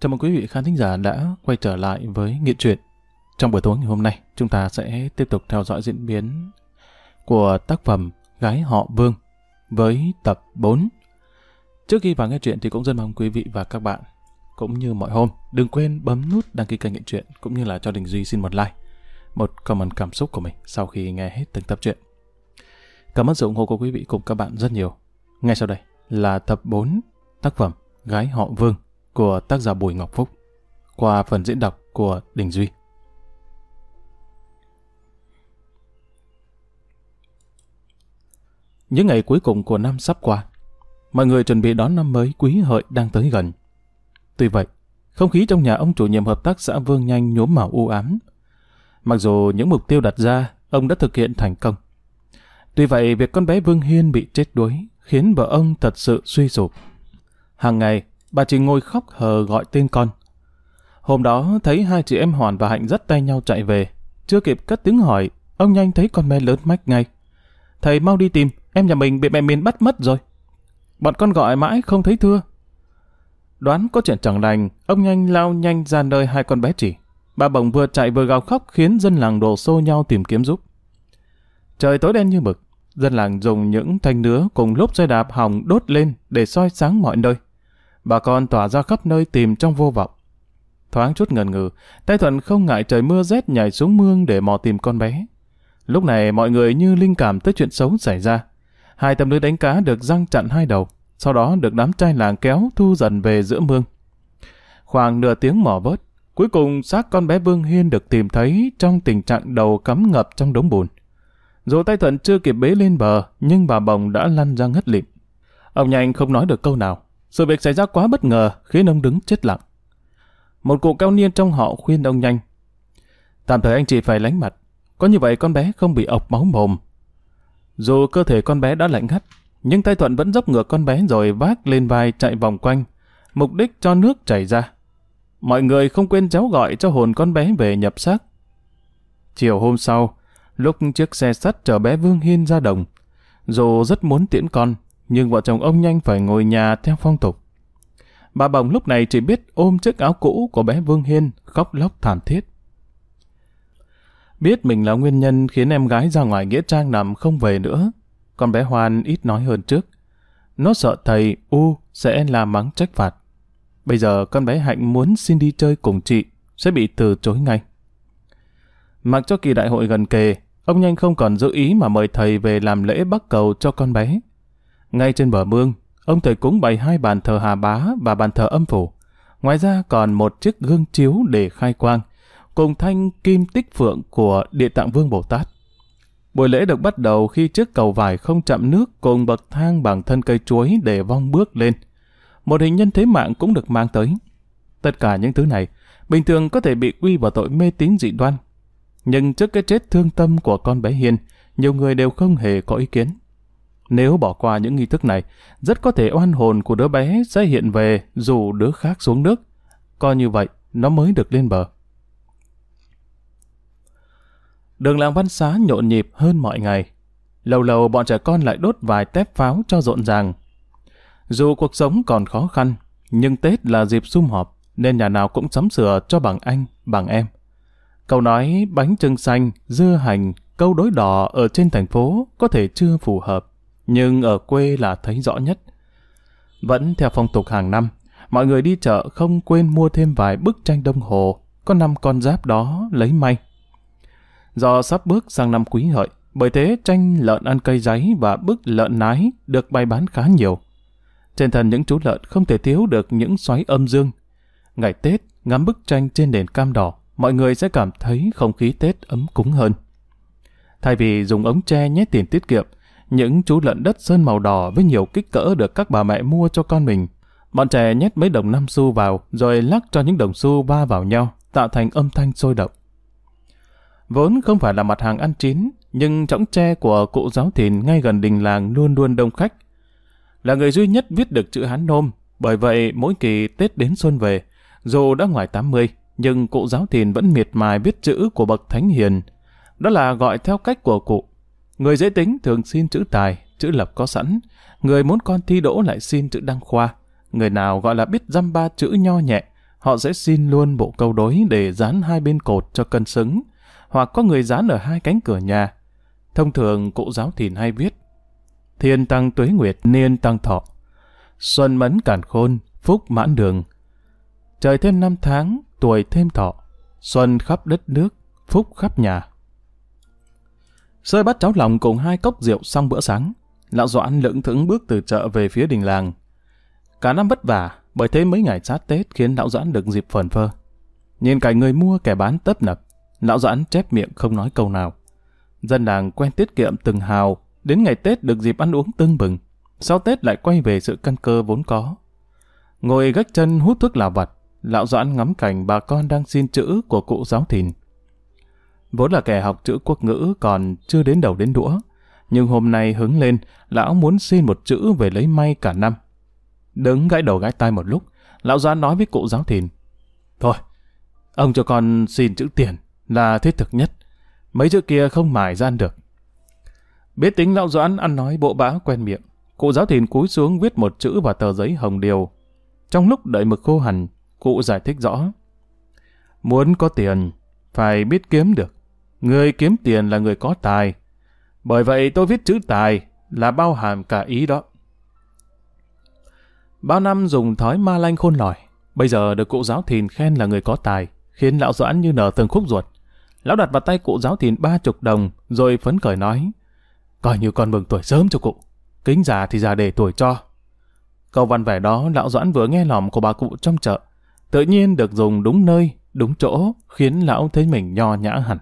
Chào mừng quý vị khán thính giả đã quay trở lại với Nghệ truyện. Trong buổi tối ngày hôm nay, chúng ta sẽ tiếp tục theo dõi diễn biến của tác phẩm Gái họ Vương với tập 4. Trước khi vào nghe chuyện thì cũng rất mong quý vị và các bạn cũng như mọi hôm, đừng quên bấm nút đăng ký kênh Nghệ truyện cũng như là cho Đình Duy xin một like, một comment cảm xúc của mình sau khi nghe hết từng tập truyện. Cảm ơn sự ủng hộ của quý vị cùng các bạn rất nhiều. Ngay sau đây là tập 4 tác phẩm Gái họ Vương của tác giả Bùi Ngọc Phúc qua phần diễn đọc của Đình Duy. Những ngày cuối cùng của năm sắp qua, mọi người chuẩn bị đón năm mới quý hợi đang tới gần. Tuy vậy, không khí trong nhà ông chủ nhiệm hợp tác xã Vương Nhanh nhuốm màu u ám. Mặc dù những mục tiêu đặt ra, ông đã thực hiện thành công. Tuy vậy, việc con bé Vương Hiên bị chết đuối khiến vợ ông thật sự suy sụp. Hàng ngày, bà chỉ ngồi khóc hờ gọi tên con. Hôm đó thấy hai chị em Hoàn và Hạnh dắt tay nhau chạy về. Chưa kịp cất tiếng hỏi, ông nhanh thấy con bé lớn mách ngay. Thầy mau đi tìm, em nhà mình bị mẹ miền bắt mất rồi. Bọn con gọi mãi không thấy thưa. Đoán có chuyện chẳng lành, ông nhanh lao nhanh ra nơi hai con bé chỉ. Bà bồng vừa chạy vừa gào khóc khiến dân làng đổ xô nhau tìm kiếm giúp. Trời tối đen như mực, dân làng dùng những thanh nứa cùng lốp xe đạp hỏng đốt lên để soi sáng mọi nơi. Bà con tỏa ra khắp nơi tìm trong vô vọng. Thoáng chút ngần ngừ, tay Thuận không ngại trời mưa rét nhảy xuống mương để mò tìm con bé. Lúc này mọi người như linh cảm tới chuyện xấu xảy ra. Hai tấm lưới đánh cá được răng chặn hai đầu, sau đó được đám trai làng kéo thu dần về giữa mương. Khoảng nửa tiếng mò vớt, cuối cùng xác con bé Vương Hiên được tìm thấy trong tình trạng đầu cắm ngập trong đống bùn. Dù tay Thuận chưa kịp bế lên bờ, nhưng bà Bồng đã lăn ra ngất lịm. Ông nhanh không nói được câu nào. Sự việc xảy ra quá bất ngờ khiến ông đứng chết lặng. Một cụ cao niên trong họ khuyên ông nhanh. Tạm thời anh chị phải lánh mặt. Có như vậy con bé không bị ọc máu mồm. Dù cơ thể con bé đã lạnh ngắt, nhưng tay Thuận vẫn dốc ngược con bé rồi vác lên vai chạy vòng quanh, mục đích cho nước chảy ra. Mọi người không quên cháu gọi cho hồn con bé về nhập xác. Chiều hôm sau, lúc chiếc xe sắt chở bé Vương Hiên ra đồng, dù rất muốn tiễn con, nhưng vợ chồng ông nhanh phải ngồi nhà theo phong tục. Bà Bồng lúc này chỉ biết ôm chiếc áo cũ của bé Vương Hiên khóc lóc thảm thiết. Biết mình là nguyên nhân khiến em gái ra ngoài Nghĩa Trang nằm không về nữa, con bé Hoan ít nói hơn trước. Nó sợ thầy U sẽ làm mắng trách phạt. Bây giờ con bé Hạnh muốn xin đi chơi cùng chị, sẽ bị từ chối ngay. Mặc cho kỳ đại hội gần kề, ông nhanh không còn giữ ý mà mời thầy về làm lễ bắc cầu cho con bé. Ngay trên bờ mương, ông thầy cúng bày hai bàn thờ Hà Bá và bàn thờ âm phủ. Ngoài ra còn một chiếc gương chiếu để khai quang, cùng thanh kim tích phượng của Địa Tạng Vương Bồ Tát. Buổi lễ được bắt đầu khi chiếc cầu vải không chạm nước cùng bậc thang bằng thân cây chuối để vong bước lên. Một hình nhân thế mạng cũng được mang tới. Tất cả những thứ này, bình thường có thể bị quy vào tội mê tín dị đoan. Nhưng trước cái chết thương tâm của con bé Hiền, nhiều người đều không hề có ý kiến. Nếu bỏ qua những nghi thức này, rất có thể oan hồn của đứa bé sẽ hiện về dù đứa khác xuống nước. Coi như vậy, nó mới được lên bờ. Đường làng văn xá nhộn nhịp hơn mọi ngày. Lâu lâu bọn trẻ con lại đốt vài tép pháo cho rộn ràng. Dù cuộc sống còn khó khăn, nhưng Tết là dịp sum họp, nên nhà nào cũng sắm sửa cho bằng anh, bằng em. Câu nói bánh trưng xanh, dưa hành, câu đối đỏ ở trên thành phố có thể chưa phù hợp nhưng ở quê là thấy rõ nhất. Vẫn theo phong tục hàng năm, mọi người đi chợ không quên mua thêm vài bức tranh đồng hồ, có năm con giáp đó lấy may. Do sắp bước sang năm quý hợi, bởi thế tranh lợn ăn cây giấy và bức lợn nái được bày bán khá nhiều. Trên thân những chú lợn không thể thiếu được những xoáy âm dương. Ngày Tết, ngắm bức tranh trên nền cam đỏ, mọi người sẽ cảm thấy không khí Tết ấm cúng hơn. Thay vì dùng ống tre nhét tiền tiết kiệm, những chú lợn đất sơn màu đỏ với nhiều kích cỡ được các bà mẹ mua cho con mình. Bọn trẻ nhét mấy đồng năm xu vào, rồi lắc cho những đồng xu va vào nhau, tạo thành âm thanh sôi động. Vốn không phải là mặt hàng ăn chín, nhưng trõng tre của cụ giáo thìn ngay gần đình làng luôn luôn đông khách. Là người duy nhất viết được chữ Hán Nôm, bởi vậy mỗi kỳ Tết đến xuân về, dù đã ngoài 80, nhưng cụ giáo thìn vẫn miệt mài viết chữ của bậc thánh hiền. Đó là gọi theo cách của cụ, Người dễ tính thường xin chữ tài, chữ lập có sẵn. Người muốn con thi đỗ lại xin chữ đăng khoa. Người nào gọi là biết dăm ba chữ nho nhẹ, họ sẽ xin luôn bộ câu đối để dán hai bên cột cho cân xứng, hoặc có người dán ở hai cánh cửa nhà. Thông thường cụ giáo thìn hay viết Thiên tăng tuế nguyệt, niên tăng thọ. Xuân mẫn cản khôn, phúc mãn đường. Trời thêm năm tháng, tuổi thêm thọ. Xuân khắp đất nước, phúc khắp nhà. Sơi bắt cháu lòng cùng hai cốc rượu xong bữa sáng. Lão Doãn lững thững bước từ chợ về phía đình làng. Cả năm vất vả, bởi thế mấy ngày sát Tết khiến lão Doãn được dịp phần phơ. Nhìn cảnh người mua kẻ bán tấp nập, lão Doãn chép miệng không nói câu nào. Dân làng quen tiết kiệm từng hào, đến ngày Tết được dịp ăn uống tưng bừng. Sau Tết lại quay về sự căn cơ vốn có. Ngồi gách chân hút thuốc lào vặt, lão Doãn ngắm cảnh bà con đang xin chữ của cụ giáo thìn. Vốn là kẻ học chữ quốc ngữ còn chưa đến đầu đến đũa, nhưng hôm nay hứng lên, lão muốn xin một chữ về lấy may cả năm. Đứng gãi đầu gãi tai một lúc, lão Doãn nói với cụ giáo thìn. Thôi, ông cho con xin chữ tiền là thiết thực nhất. Mấy chữ kia không mài gian được. Biết tính lão Doãn ăn nói bộ bã quen miệng, cụ giáo thìn cúi xuống viết một chữ vào tờ giấy hồng điều. Trong lúc đợi mực khô hẳn, cụ giải thích rõ. Muốn có tiền, phải biết kiếm được. Người kiếm tiền là người có tài. Bởi vậy tôi viết chữ tài là bao hàm cả ý đó. Bao năm dùng thói ma lanh khôn lỏi, bây giờ được cụ giáo thìn khen là người có tài, khiến lão doãn như nở từng khúc ruột. Lão đặt vào tay cụ giáo thìn ba chục đồng, rồi phấn khởi nói, coi như con mừng tuổi sớm cho cụ, kính già thì già để tuổi cho. Câu văn vẻ đó lão doãn vừa nghe lòng của bà cụ trong chợ, tự nhiên được dùng đúng nơi, đúng chỗ, khiến lão thấy mình nho nhã hẳn.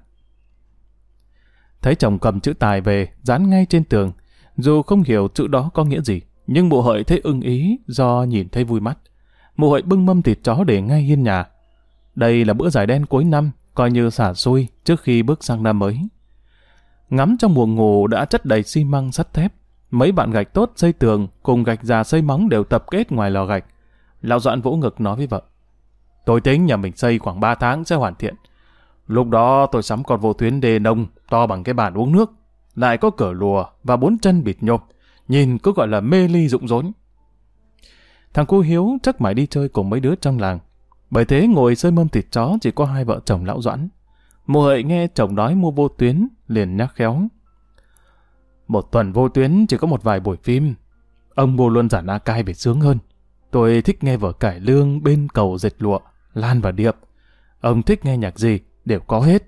Thấy chồng cầm chữ tài về, dán ngay trên tường, dù không hiểu chữ đó có nghĩa gì, nhưng mụ hợi thấy ưng ý do nhìn thấy vui mắt. Mụ hợi bưng mâm thịt chó để ngay hiên nhà. Đây là bữa giải đen cuối năm, coi như xả xui trước khi bước sang năm mới. Ngắm trong buồng ngủ đã chất đầy xi măng sắt thép. Mấy bạn gạch tốt xây tường cùng gạch già xây móng đều tập kết ngoài lò gạch. Lão doãn vỗ ngực nói với vợ. Tôi tính nhà mình xây khoảng 3 tháng sẽ hoàn thiện. Lúc đó tôi sắm con vô tuyến đề nông to bằng cái bàn uống nước. Lại có cửa lùa và bốn chân bịt nhộp nhìn cứ gọi là mê ly rụng rốn. Thằng cu Hiếu chắc mãi đi chơi cùng mấy đứa trong làng. Bởi thế ngồi sơi mâm thịt chó chỉ có hai vợ chồng lão doãn. Mùa hợi nghe chồng nói mua vô tuyến, liền nhắc khéo. Một tuần vô tuyến chỉ có một vài buổi phim. Ông mua luôn giản A Cai về sướng hơn. Tôi thích nghe vở cải lương bên cầu dệt lụa, Lan và Điệp. Ông thích nghe nhạc gì, đều có hết.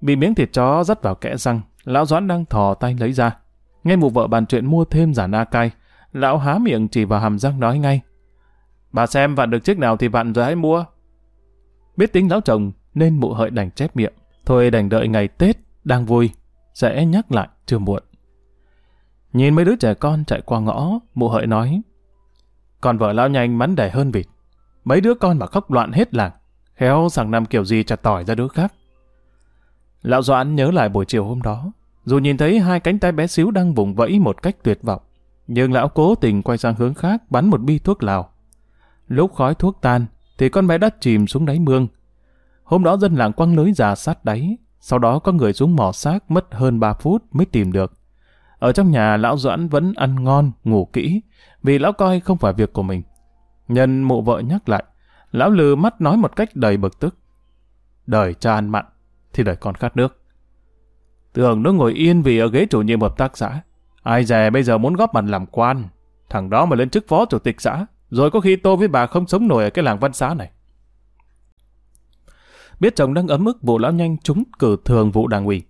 Bị miếng thịt chó dắt vào kẽ răng, lão Doãn đang thò tay lấy ra. Nghe mụ vợ bàn chuyện mua thêm giả na cay, lão há miệng chỉ vào hàm răng nói ngay. Bà xem vặn được chiếc nào thì vặn rồi hãy mua. Biết tính lão chồng nên mụ hợi đành chép miệng. Thôi đành đợi ngày Tết đang vui, sẽ nhắc lại chưa muộn. Nhìn mấy đứa trẻ con chạy qua ngõ, mụ hợi nói. Còn vợ lão nhanh mắn đẻ hơn vịt. Mấy đứa con mà khóc loạn hết làng. Khéo sang năm kiểu gì chặt tỏi ra đứa khác. Lão Doãn nhớ lại buổi chiều hôm đó. Dù nhìn thấy hai cánh tay bé xíu đang vùng vẫy một cách tuyệt vọng, nhưng lão cố tình quay sang hướng khác bắn một bi thuốc lào. Lúc khói thuốc tan, thì con bé đã chìm xuống đáy mương. Hôm đó dân làng quăng lưới già sát đáy, sau đó có người xuống mò xác mất hơn 3 phút mới tìm được. Ở trong nhà lão Doãn vẫn ăn ngon, ngủ kỹ, vì lão coi không phải việc của mình. Nhân mụ vợ nhắc lại, lão lừ mắt nói một cách đầy bực tức. Đời cha ăn mặn, thì đời con khát nước. Tưởng nó ngồi yên vì ở ghế chủ nhiệm hợp tác xã. Ai dè bây giờ muốn góp mặt làm quan. Thằng đó mà lên chức phó chủ tịch xã. Rồi có khi tôi với bà không sống nổi ở cái làng văn xá này. Biết chồng đang ấm ức vụ lão nhanh trúng cử thường vụ đảng ủy.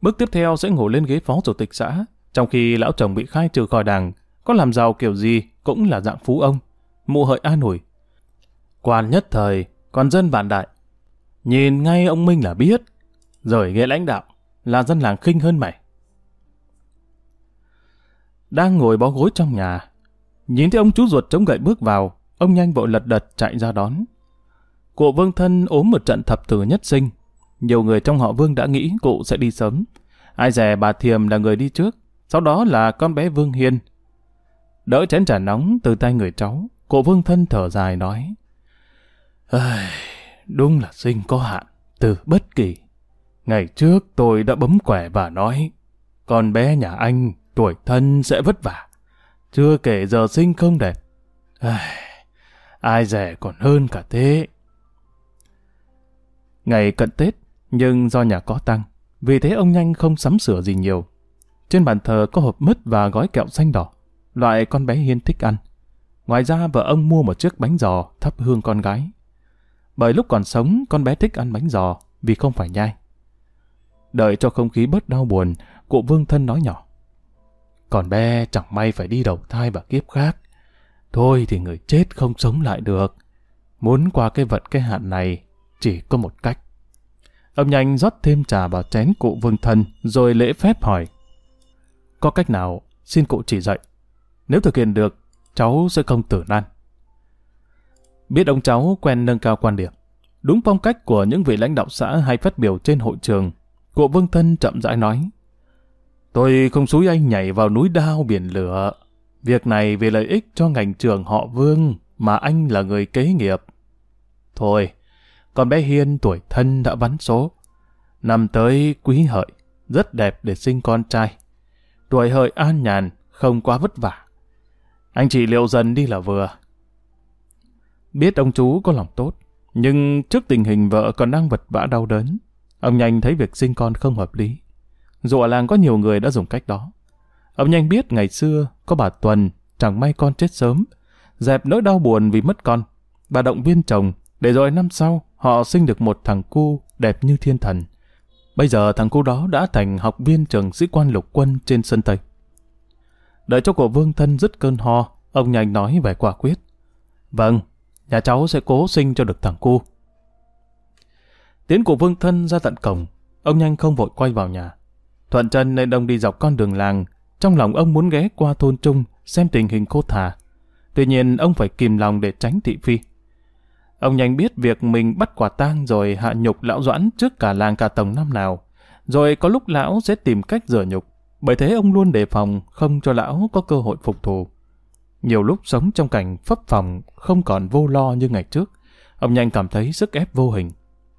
Bước tiếp theo sẽ ngồi lên ghế phó chủ tịch xã. Trong khi lão chồng bị khai trừ khỏi đảng, có làm giàu kiểu gì cũng là dạng phú ông. Mụ hợi an ủi. Quan nhất thời, còn dân vạn đại. Nhìn ngay ông Minh là biết. Rồi ghế lãnh đạo, là dân làng khinh hơn mày. Đang ngồi bó gối trong nhà, nhìn thấy ông chú ruột chống gậy bước vào, ông nhanh vội lật đật chạy ra đón. Cụ Vương Thân ốm một trận thập tử nhất sinh. Nhiều người trong họ Vương đã nghĩ cụ sẽ đi sớm. Ai dè bà Thiềm là người đi trước, sau đó là con bé Vương Hiên. Đỡ chén trà nóng từ tay người cháu, cụ Vương Thân thở dài nói. Đúng là sinh có hạn, từ bất kỳ. Ngày trước tôi đã bấm quẻ và nói, con bé nhà anh tuổi thân sẽ vất vả. Chưa kể giờ sinh không đẹp. Ai rẻ còn hơn cả thế. Ngày cận Tết, nhưng do nhà có tăng, vì thế ông nhanh không sắm sửa gì nhiều. Trên bàn thờ có hộp mứt và gói kẹo xanh đỏ, loại con bé Hiên thích ăn. Ngoài ra vợ ông mua một chiếc bánh giò thắp hương con gái. Bởi lúc còn sống, con bé thích ăn bánh giò vì không phải nhai. Đợi cho không khí bớt đau buồn, cụ Vương Thân nói nhỏ. Còn bé chẳng may phải đi đầu thai và kiếp khác. Thôi thì người chết không sống lại được. Muốn qua cái vận cái hạn này, chỉ có một cách. Ông nhanh rót thêm trà vào chén cụ Vương Thân, rồi lễ phép hỏi. Có cách nào, xin cụ chỉ dạy. Nếu thực hiện được, cháu sẽ không tử nan. Biết ông cháu quen nâng cao quan điểm. Đúng phong cách của những vị lãnh đạo xã hay phát biểu trên hội trường, cụ Vương Thân chậm rãi nói. Tôi không xúi anh nhảy vào núi đao biển lửa. Việc này vì lợi ích cho ngành trường họ Vương mà anh là người kế nghiệp. Thôi, con bé Hiên tuổi thân đã vắn số. Năm tới quý hợi, rất đẹp để sinh con trai. Tuổi hợi an nhàn, không quá vất vả. Anh chị liệu dần đi là vừa. Biết ông chú có lòng tốt, nhưng trước tình hình vợ còn đang vật vã đau đớn, ông nhanh thấy việc sinh con không hợp lý. Dù ở làng có nhiều người đã dùng cách đó. Ông nhanh biết ngày xưa có bà Tuần chẳng may con chết sớm, dẹp nỗi đau buồn vì mất con. Bà động viên chồng, để rồi năm sau họ sinh được một thằng cu đẹp như thiên thần. Bây giờ thằng cu đó đã thành học viên trường sĩ quan lục quân trên sân Tây. Đợi cho cổ vương thân dứt cơn ho, ông nhanh nói về quả quyết. Vâng, nhà cháu sẽ cố sinh cho được thằng cu. Tiến của vương thân ra tận cổng, ông nhanh không vội quay vào nhà. Thuận chân nên ông đi dọc con đường làng, trong lòng ông muốn ghé qua thôn trung xem tình hình cô thả. Tuy nhiên ông phải kìm lòng để tránh thị phi. Ông nhanh biết việc mình bắt quả tang rồi hạ nhục lão doãn trước cả làng cả tổng năm nào. Rồi có lúc lão sẽ tìm cách rửa nhục. Bởi thế ông luôn đề phòng không cho lão có cơ hội phục thù. Nhiều lúc sống trong cảnh phấp phòng không còn vô lo như ngày trước. Ông nhanh cảm thấy sức ép vô hình.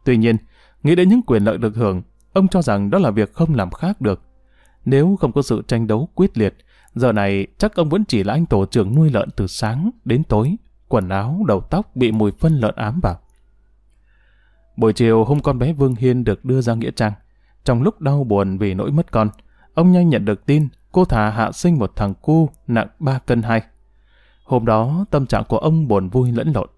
Tuy nhiên, nghĩ đến những quyền lợi được hưởng, ông cho rằng đó là việc không làm khác được. Nếu không có sự tranh đấu quyết liệt, giờ này chắc ông vẫn chỉ là anh tổ trưởng nuôi lợn từ sáng đến tối, quần áo, đầu tóc bị mùi phân lợn ám vào. Buổi chiều hôm con bé Vương Hiên được đưa ra Nghĩa Trang. Trong lúc đau buồn vì nỗi mất con, ông nhanh nhận được tin cô thà hạ sinh một thằng cu nặng 3 cân 2. Hôm đó tâm trạng của ông buồn vui lẫn lộn.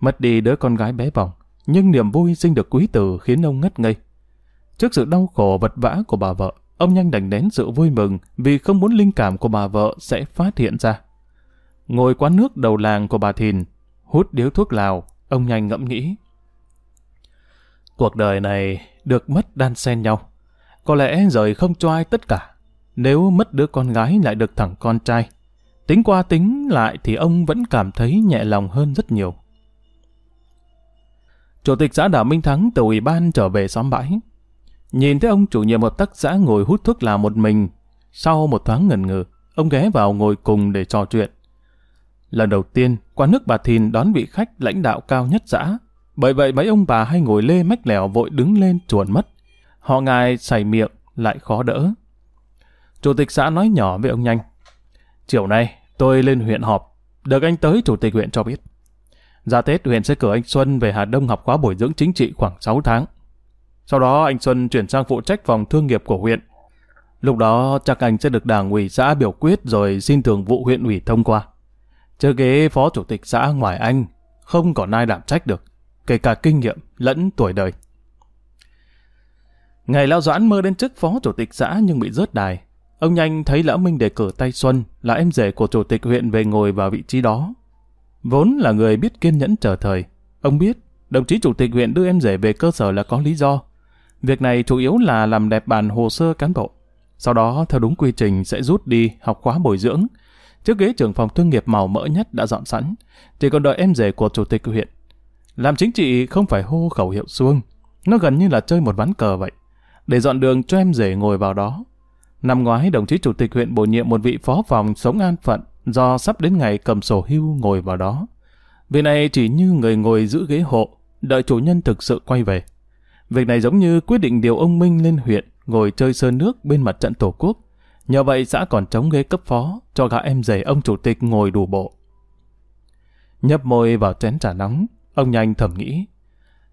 Mất đi đứa con gái bé bỏng, nhưng niềm vui sinh được quý tử khiến ông ngất ngây. Trước sự đau khổ vật vã của bà vợ, ông nhanh đành nén sự vui mừng vì không muốn linh cảm của bà vợ sẽ phát hiện ra. Ngồi quán nước đầu làng của bà Thìn, hút điếu thuốc lào, ông nhanh ngẫm nghĩ. Cuộc đời này được mất đan xen nhau. Có lẽ rời không cho ai tất cả. Nếu mất đứa con gái lại được thẳng con trai. Tính qua tính lại thì ông vẫn cảm thấy nhẹ lòng hơn rất nhiều. Chủ tịch xã Đảo Minh Thắng từ ủy ban trở về xóm bãi. Nhìn thấy ông chủ nhiệm hợp tác xã ngồi hút thuốc là một mình. Sau một thoáng ngần ngừ, ông ghé vào ngồi cùng để trò chuyện. Lần đầu tiên, quán nước bà Thìn đón vị khách lãnh đạo cao nhất xã. Bởi vậy mấy ông bà hay ngồi lê mách lèo vội đứng lên chuồn mất. Họ ngài sảy miệng, lại khó đỡ. Chủ tịch xã nói nhỏ với ông Nhanh. Chiều nay, tôi lên huyện họp. Được anh tới chủ tịch huyện cho biết. Ra Tết huyện sẽ cử anh Xuân về Hà Đông học khóa bồi dưỡng chính trị khoảng 6 tháng. Sau đó anh Xuân chuyển sang phụ trách phòng thương nghiệp của huyện. Lúc đó chắc anh sẽ được đảng ủy xã biểu quyết rồi xin thường vụ huyện ủy thông qua. Chứ ghế phó chủ tịch xã ngoài anh, không còn ai đảm trách được, kể cả kinh nghiệm lẫn tuổi đời. Ngày Lão Doãn mơ đến chức phó chủ tịch xã nhưng bị rớt đài. Ông nhanh thấy Lão Minh đề cử tay Xuân là em rể của chủ tịch huyện về ngồi vào vị trí đó. Vốn là người biết kiên nhẫn chờ thời. Ông biết, đồng chí chủ tịch huyện đưa em rể về cơ sở là có lý do. Việc này chủ yếu là làm đẹp bản hồ sơ cán bộ. Sau đó, theo đúng quy trình sẽ rút đi học khóa bồi dưỡng, Chiếc ghế trưởng phòng thương nghiệp màu mỡ nhất đã dọn sẵn, chỉ còn đợi em rể của chủ tịch huyện. Làm chính trị không phải hô khẩu hiệu xuông, nó gần như là chơi một ván cờ vậy, để dọn đường cho em rể ngồi vào đó. Năm ngoái, đồng chí chủ tịch huyện bổ nhiệm một vị phó phòng sống an phận do sắp đến ngày cầm sổ hưu ngồi vào đó. Vị này chỉ như người ngồi giữ ghế hộ, đợi chủ nhân thực sự quay về. Việc này giống như quyết định điều ông Minh lên huyện ngồi chơi sơn nước bên mặt trận Tổ quốc, Nhờ vậy xã còn trống ghế cấp phó cho gã em rể ông chủ tịch ngồi đủ bộ. Nhấp môi vào chén trà nóng, ông nhanh thầm nghĩ.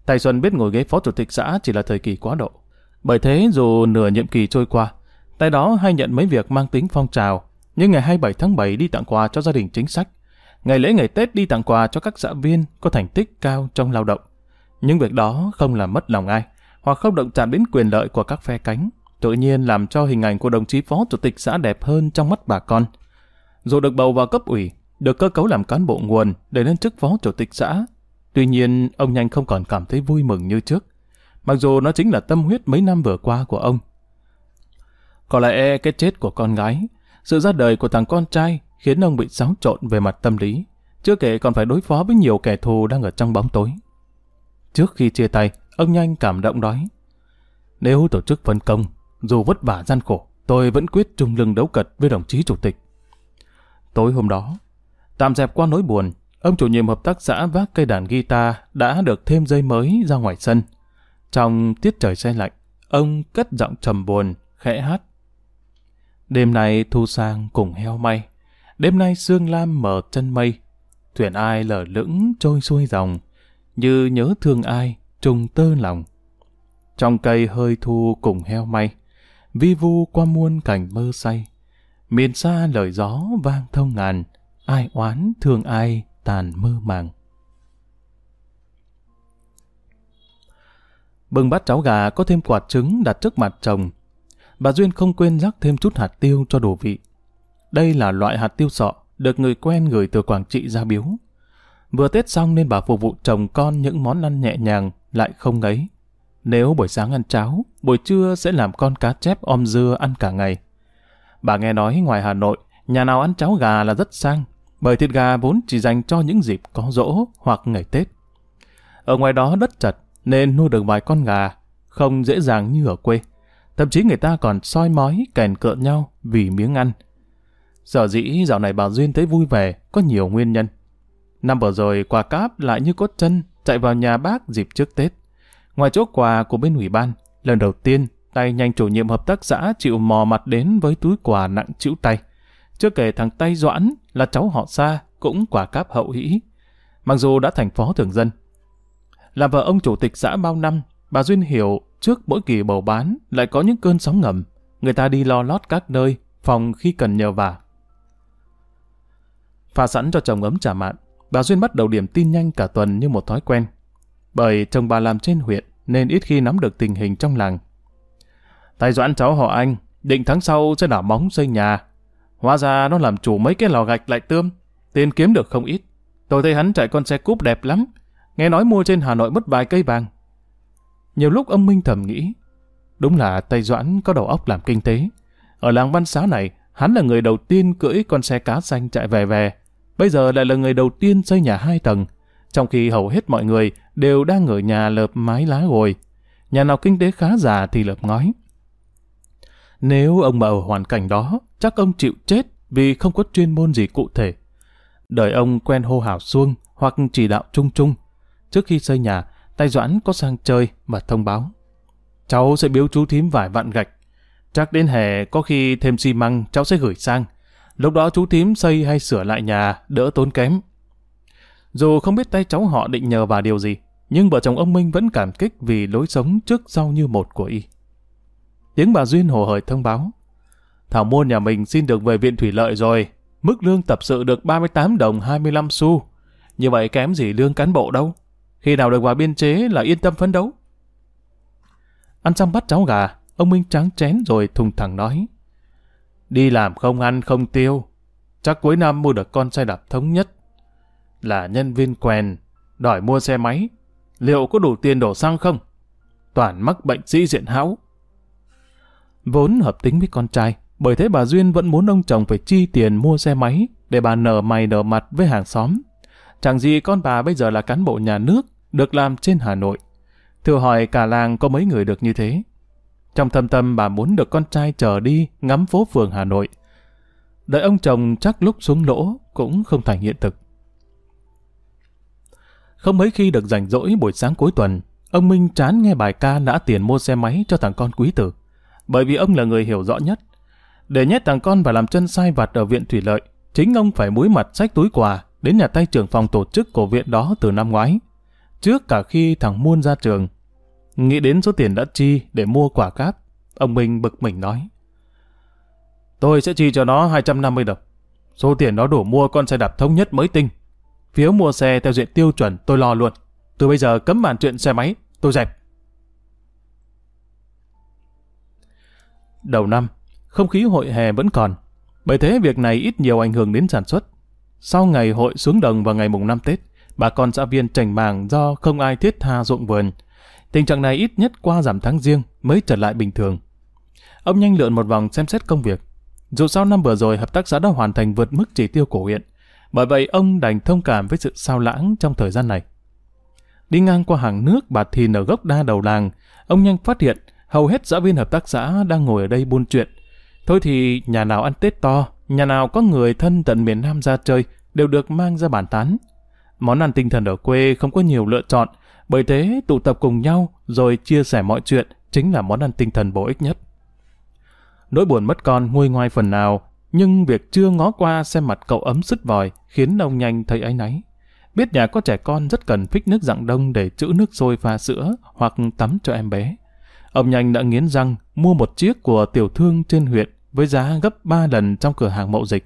Tài Xuân biết ngồi ghế phó chủ tịch xã chỉ là thời kỳ quá độ. Bởi thế dù nửa nhiệm kỳ trôi qua, tại đó hay nhận mấy việc mang tính phong trào, như ngày 27 tháng 7 đi tặng quà cho gia đình chính sách, ngày lễ ngày Tết đi tặng quà cho các xã viên có thành tích cao trong lao động. Những việc đó không làm mất lòng ai, hoặc không động chạm đến quyền lợi của các phe cánh, tự nhiên làm cho hình ảnh của đồng chí phó chủ tịch xã đẹp hơn trong mắt bà con. Dù được bầu vào cấp ủy, được cơ cấu làm cán bộ nguồn để lên chức phó chủ tịch xã, tuy nhiên ông nhanh không còn cảm thấy vui mừng như trước. Mặc dù nó chính là tâm huyết mấy năm vừa qua của ông. Có lẽ cái chết của con gái, sự ra đời của thằng con trai khiến ông bị xáo trộn về mặt tâm lý, chưa kể còn phải đối phó với nhiều kẻ thù đang ở trong bóng tối. Trước khi chia tay, ông nhanh cảm động nói, nếu tổ chức phân công, dù vất vả gian khổ, tôi vẫn quyết trung lưng đấu cật với đồng chí chủ tịch. Tối hôm đó, tạm dẹp qua nỗi buồn, ông chủ nhiệm hợp tác xã vác cây đàn guitar đã được thêm dây mới ra ngoài sân. Trong tiết trời xe lạnh, ông cất giọng trầm buồn, khẽ hát. Đêm nay thu sang cùng heo may, đêm nay sương lam mở chân mây, thuyền ai lở lững trôi xuôi dòng, như nhớ thương ai, trùng tơ lòng. Trong cây hơi thu cùng heo may, vi vu qua muôn cảnh mơ say. Miền xa lời gió vang thông ngàn, ai oán thương ai tàn mơ màng. Bưng bát cháo gà có thêm quạt trứng đặt trước mặt chồng. Bà Duyên không quên rắc thêm chút hạt tiêu cho đủ vị. Đây là loại hạt tiêu sọ, được người quen gửi từ Quảng Trị ra biếu. Vừa Tết xong nên bà phục vụ chồng con những món ăn nhẹ nhàng, lại không ngấy. Nếu buổi sáng ăn cháo, buổi trưa sẽ làm con cá chép om dưa ăn cả ngày. Bà nghe nói ngoài Hà Nội, nhà nào ăn cháo gà là rất sang, bởi thịt gà vốn chỉ dành cho những dịp có rỗ hoặc ngày Tết. Ở ngoài đó đất chật, nên nuôi được vài con gà, không dễ dàng như ở quê. Thậm chí người ta còn soi mói, kèn cợn nhau vì miếng ăn. Sở dĩ dạo này bà Duyên thấy vui vẻ, có nhiều nguyên nhân. Năm vừa rồi, quà cáp lại như cốt chân, chạy vào nhà bác dịp trước Tết. Ngoài chỗ quà của bên ủy ban, lần đầu tiên, tay nhanh chủ nhiệm hợp tác xã chịu mò mặt đến với túi quà nặng chịu tay. Chưa kể thằng tay Doãn là cháu họ xa, cũng quà cáp hậu hĩ. Mặc dù đã thành phó thường dân. Là vợ ông chủ tịch xã bao năm, bà Duyên hiểu trước mỗi kỳ bầu bán lại có những cơn sóng ngầm. Người ta đi lo lót các nơi, phòng khi cần nhờ vả. Pha sẵn cho chồng ấm trà mạn, bà Duyên bắt đầu điểm tin nhanh cả tuần như một thói quen. Bởi chồng bà làm trên huyện nên ít khi nắm được tình hình trong làng. Tài Doãn cháu họ anh, định tháng sau sẽ đảo móng xây nhà. Hóa ra nó làm chủ mấy cái lò gạch lại tươm, tiền kiếm được không ít. Tôi thấy hắn chạy con xe cúp đẹp lắm, nghe nói mua trên Hà Nội mất vài cây vàng. Nhiều lúc ông Minh thầm nghĩ, đúng là Tây Doãn có đầu óc làm kinh tế. Ở làng Văn Xá này, hắn là người đầu tiên cưỡi con xe cá xanh chạy về về. Bây giờ lại là người đầu tiên xây nhà hai tầng, trong khi hầu hết mọi người đều đang ở nhà lợp mái lá gồi. Nhà nào kinh tế khá già thì lợp ngói. Nếu ông mà ở hoàn cảnh đó, chắc ông chịu chết vì không có chuyên môn gì cụ thể. Đời ông quen hô hào xuông hoặc chỉ đạo chung chung. Trước khi xây nhà, tay Doãn có sang chơi và thông báo. Cháu sẽ biếu chú thím vài vạn gạch. Chắc đến hè có khi thêm xi măng cháu sẽ gửi sang. Lúc đó chú thím xây hay sửa lại nhà đỡ tốn kém. Dù không biết tay cháu họ định nhờ bà điều gì, nhưng vợ chồng ông Minh vẫn cảm kích vì lối sống trước sau như một của y. Tiếng bà Duyên hồ hởi thông báo. Thảo Môn nhà mình xin được về viện thủy lợi rồi. Mức lương tập sự được 38 đồng 25 xu. Như vậy kém gì lương cán bộ đâu. Khi nào được vào biên chế là yên tâm phấn đấu. Ăn xong bắt cháu gà, ông Minh trắng chén rồi thùng thẳng nói. Đi làm không ăn không tiêu. Chắc cuối năm mua được con xe đạp thống nhất. Là nhân viên quèn, đòi mua xe máy. Liệu có đủ tiền đổ xăng không? Toàn mắc bệnh sĩ diện hão. Vốn hợp tính với con trai, bởi thế bà Duyên vẫn muốn ông chồng phải chi tiền mua xe máy để bà nở mày nở mặt với hàng xóm. Chẳng gì con bà bây giờ là cán bộ nhà nước, được làm trên Hà Nội. Thưa hỏi cả làng có mấy người được như thế. Trong thâm tâm bà muốn được con trai chờ đi ngắm phố phường Hà Nội. Đợi ông chồng chắc lúc xuống lỗ cũng không thành hiện thực. Không mấy khi được rảnh rỗi buổi sáng cuối tuần, ông Minh chán nghe bài ca nã tiền mua xe máy cho thằng con quý tử. Bởi vì ông là người hiểu rõ nhất. Để nhét thằng con vào làm chân sai vặt ở viện thủy lợi, chính ông phải múi mặt sách túi quà, đến nhà tay trưởng phòng tổ chức của viện đó từ năm ngoái, trước cả khi thằng Muôn ra trường. Nghĩ đến số tiền đã chi để mua quả cáp, ông Minh bực mình nói. Tôi sẽ chi cho nó 250 đồng. Số tiền đó đủ mua con xe đạp thống nhất mới tinh. Phiếu mua xe theo diện tiêu chuẩn tôi lo luôn. Từ bây giờ cấm bàn chuyện xe máy, tôi dẹp. Đầu năm, không khí hội hè vẫn còn. Bởi thế việc này ít nhiều ảnh hưởng đến sản xuất. Sau ngày hội xuống đồng vào ngày mùng 5 Tết, bà con xã viên trành màng do không ai thiết tha ruộng vườn. Tình trạng này ít nhất qua giảm tháng riêng mới trở lại bình thường. Ông nhanh lượn một vòng xem xét công việc. Dù sau năm vừa rồi hợp tác xã đã hoàn thành vượt mức chỉ tiêu của huyện, bởi vậy ông đành thông cảm với sự sao lãng trong thời gian này. Đi ngang qua hàng nước bà Thìn ở gốc đa đầu làng, ông nhanh phát hiện hầu hết xã viên hợp tác xã đang ngồi ở đây buôn chuyện. Thôi thì nhà nào ăn Tết to, nhà nào có người thân tận miền Nam ra chơi đều được mang ra bàn tán. Món ăn tinh thần ở quê không có nhiều lựa chọn, bởi thế tụ tập cùng nhau rồi chia sẻ mọi chuyện chính là món ăn tinh thần bổ ích nhất. Nỗi buồn mất con nguôi ngoai phần nào, nhưng việc chưa ngó qua xem mặt cậu ấm sứt vòi khiến ông nhanh thấy áy náy. Biết nhà có trẻ con rất cần phích nước dạng đông để trữ nước sôi pha sữa hoặc tắm cho em bé. Ông nhanh đã nghiến răng mua một chiếc của tiểu thương trên huyện với giá gấp 3 lần trong cửa hàng mậu dịch.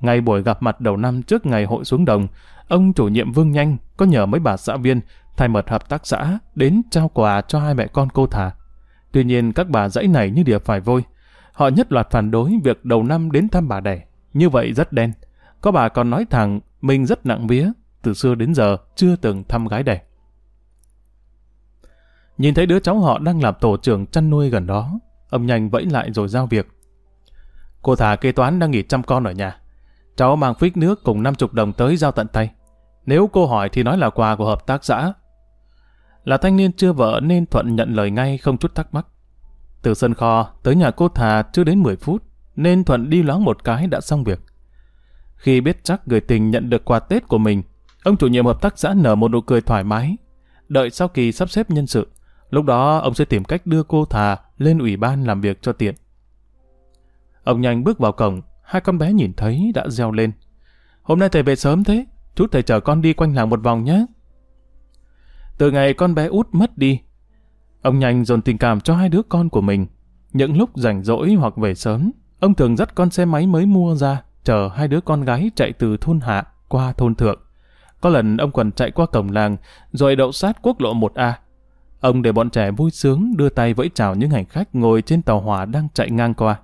Ngày buổi gặp mặt đầu năm trước ngày hội xuống đồng, ông chủ nhiệm Vương Nhanh có nhờ mấy bà xã viên thay mật hợp tác xã đến trao quà cho hai mẹ con cô thả. Tuy nhiên các bà dãy này như địa phải vôi. Họ nhất loạt phản đối việc đầu năm đến thăm bà đẻ. Như vậy rất đen. Có bà còn nói thẳng mình rất nặng vía, từ xưa đến giờ chưa từng thăm gái đẻ. Nhìn thấy đứa cháu họ đang làm tổ trưởng chăn nuôi gần đó, ông nhanh vẫy lại rồi giao việc. Cô thả kế toán đang nghỉ chăm con ở nhà. Cháu mang phích nước cùng 50 đồng tới giao tận tay. Nếu cô hỏi thì nói là quà của hợp tác xã. Là thanh niên chưa vợ nên Thuận nhận lời ngay không chút thắc mắc. Từ sân kho tới nhà cô thà chưa đến 10 phút, nên Thuận đi loáng một cái đã xong việc. Khi biết chắc người tình nhận được quà Tết của mình, ông chủ nhiệm hợp tác xã nở một nụ cười thoải mái. Đợi sau kỳ sắp xếp nhân sự, lúc đó ông sẽ tìm cách đưa cô thà lên ủy ban làm việc cho tiện. Ông nhanh bước vào cổng, hai con bé nhìn thấy đã reo lên. Hôm nay thầy về sớm thế, chút thầy chở con đi quanh làng một vòng nhé. Từ ngày con bé út mất đi, ông nhanh dồn tình cảm cho hai đứa con của mình. Những lúc rảnh rỗi hoặc về sớm, ông thường dắt con xe máy mới mua ra, chở hai đứa con gái chạy từ thôn hạ qua thôn thượng. Có lần ông còn chạy qua cổng làng, rồi đậu sát quốc lộ 1A. Ông để bọn trẻ vui sướng đưa tay vẫy chào những hành khách ngồi trên tàu hỏa đang chạy ngang qua.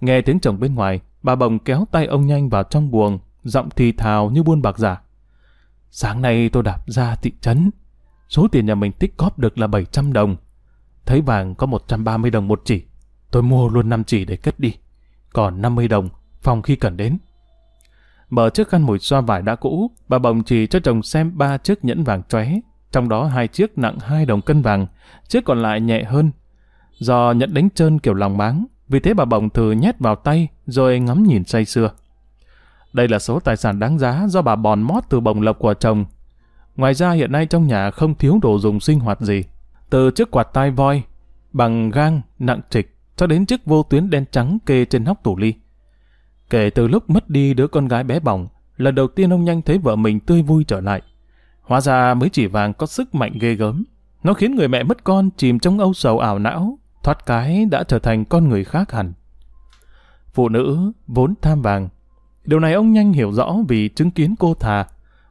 Nghe tiếng chồng bên ngoài, bà bồng kéo tay ông nhanh vào trong buồng, giọng thì thào như buôn bạc giả. Sáng nay tôi đạp ra thị trấn. Số tiền nhà mình tích góp được là 700 đồng. Thấy vàng có 130 đồng một chỉ. Tôi mua luôn 5 chỉ để cất đi. Còn 50 đồng, phòng khi cần đến. Mở chiếc khăn mùi xoa vải đã cũ, bà bồng chỉ cho chồng xem ba chiếc nhẫn vàng chóe. Trong đó hai chiếc nặng 2 đồng cân vàng, chiếc còn lại nhẹ hơn. Do nhẫn đánh trơn kiểu lòng máng, vì thế bà bồng thử nhét vào tay rồi ngắm nhìn say sưa. Đây là số tài sản đáng giá do bà bòn mót từ bồng lộc của chồng. Ngoài ra hiện nay trong nhà không thiếu đồ dùng sinh hoạt gì. Từ chiếc quạt tai voi, bằng gang, nặng trịch, cho đến chiếc vô tuyến đen trắng kê trên nóc tủ ly. Kể từ lúc mất đi đứa con gái bé bỏng, lần đầu tiên ông nhanh thấy vợ mình tươi vui trở lại. Hóa ra mới chỉ vàng có sức mạnh ghê gớm. Nó khiến người mẹ mất con chìm trong âu sầu ảo não, thoát cái đã trở thành con người khác hẳn. Phụ nữ vốn tham vàng. Điều này ông nhanh hiểu rõ vì chứng kiến cô thà.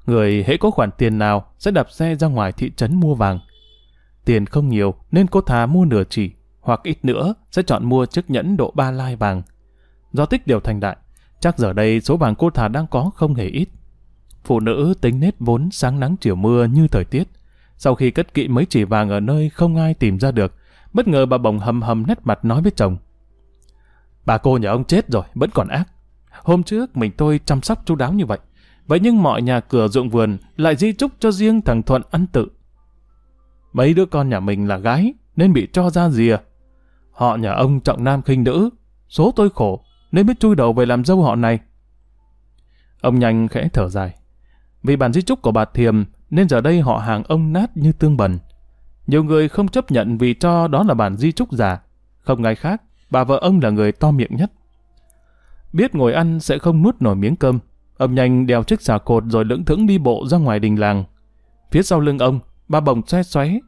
Người hễ có khoản tiền nào sẽ đạp xe ra ngoài thị trấn mua vàng. Tiền không nhiều nên cô thà mua nửa chỉ, hoặc ít nữa sẽ chọn mua chiếc nhẫn độ ba lai vàng. Do tích đều thành đại, chắc giờ đây số vàng cô thà đang có không hề ít. Phụ nữ tính nết vốn sáng nắng chiều mưa như thời tiết. Sau khi cất kỵ mấy chỉ vàng ở nơi không ai tìm ra được, Bất ngờ bà bồng hầm hầm nét mặt nói với chồng. Bà cô nhà ông chết rồi, vẫn còn ác. Hôm trước mình tôi chăm sóc chú đáo như vậy. Vậy nhưng mọi nhà cửa ruộng vườn lại di trúc cho riêng thằng Thuận ăn tự. Mấy đứa con nhà mình là gái, nên bị cho ra rìa. Họ nhà ông trọng nam khinh nữ, số tôi khổ, nên mới chui đầu về làm dâu họ này. Ông nhanh khẽ thở dài. Vì bản di trúc của bà Thiềm, nên giờ đây họ hàng ông nát như tương bần. Nhiều người không chấp nhận vì cho đó là bản di trúc giả. Không ai khác, bà vợ ông là người to miệng nhất. Biết ngồi ăn sẽ không nuốt nổi miếng cơm, Ông nhanh đeo chiếc xà cột rồi lững thững đi bộ ra ngoài đình làng. Phía sau lưng ông, ba bồng xoay xoáy.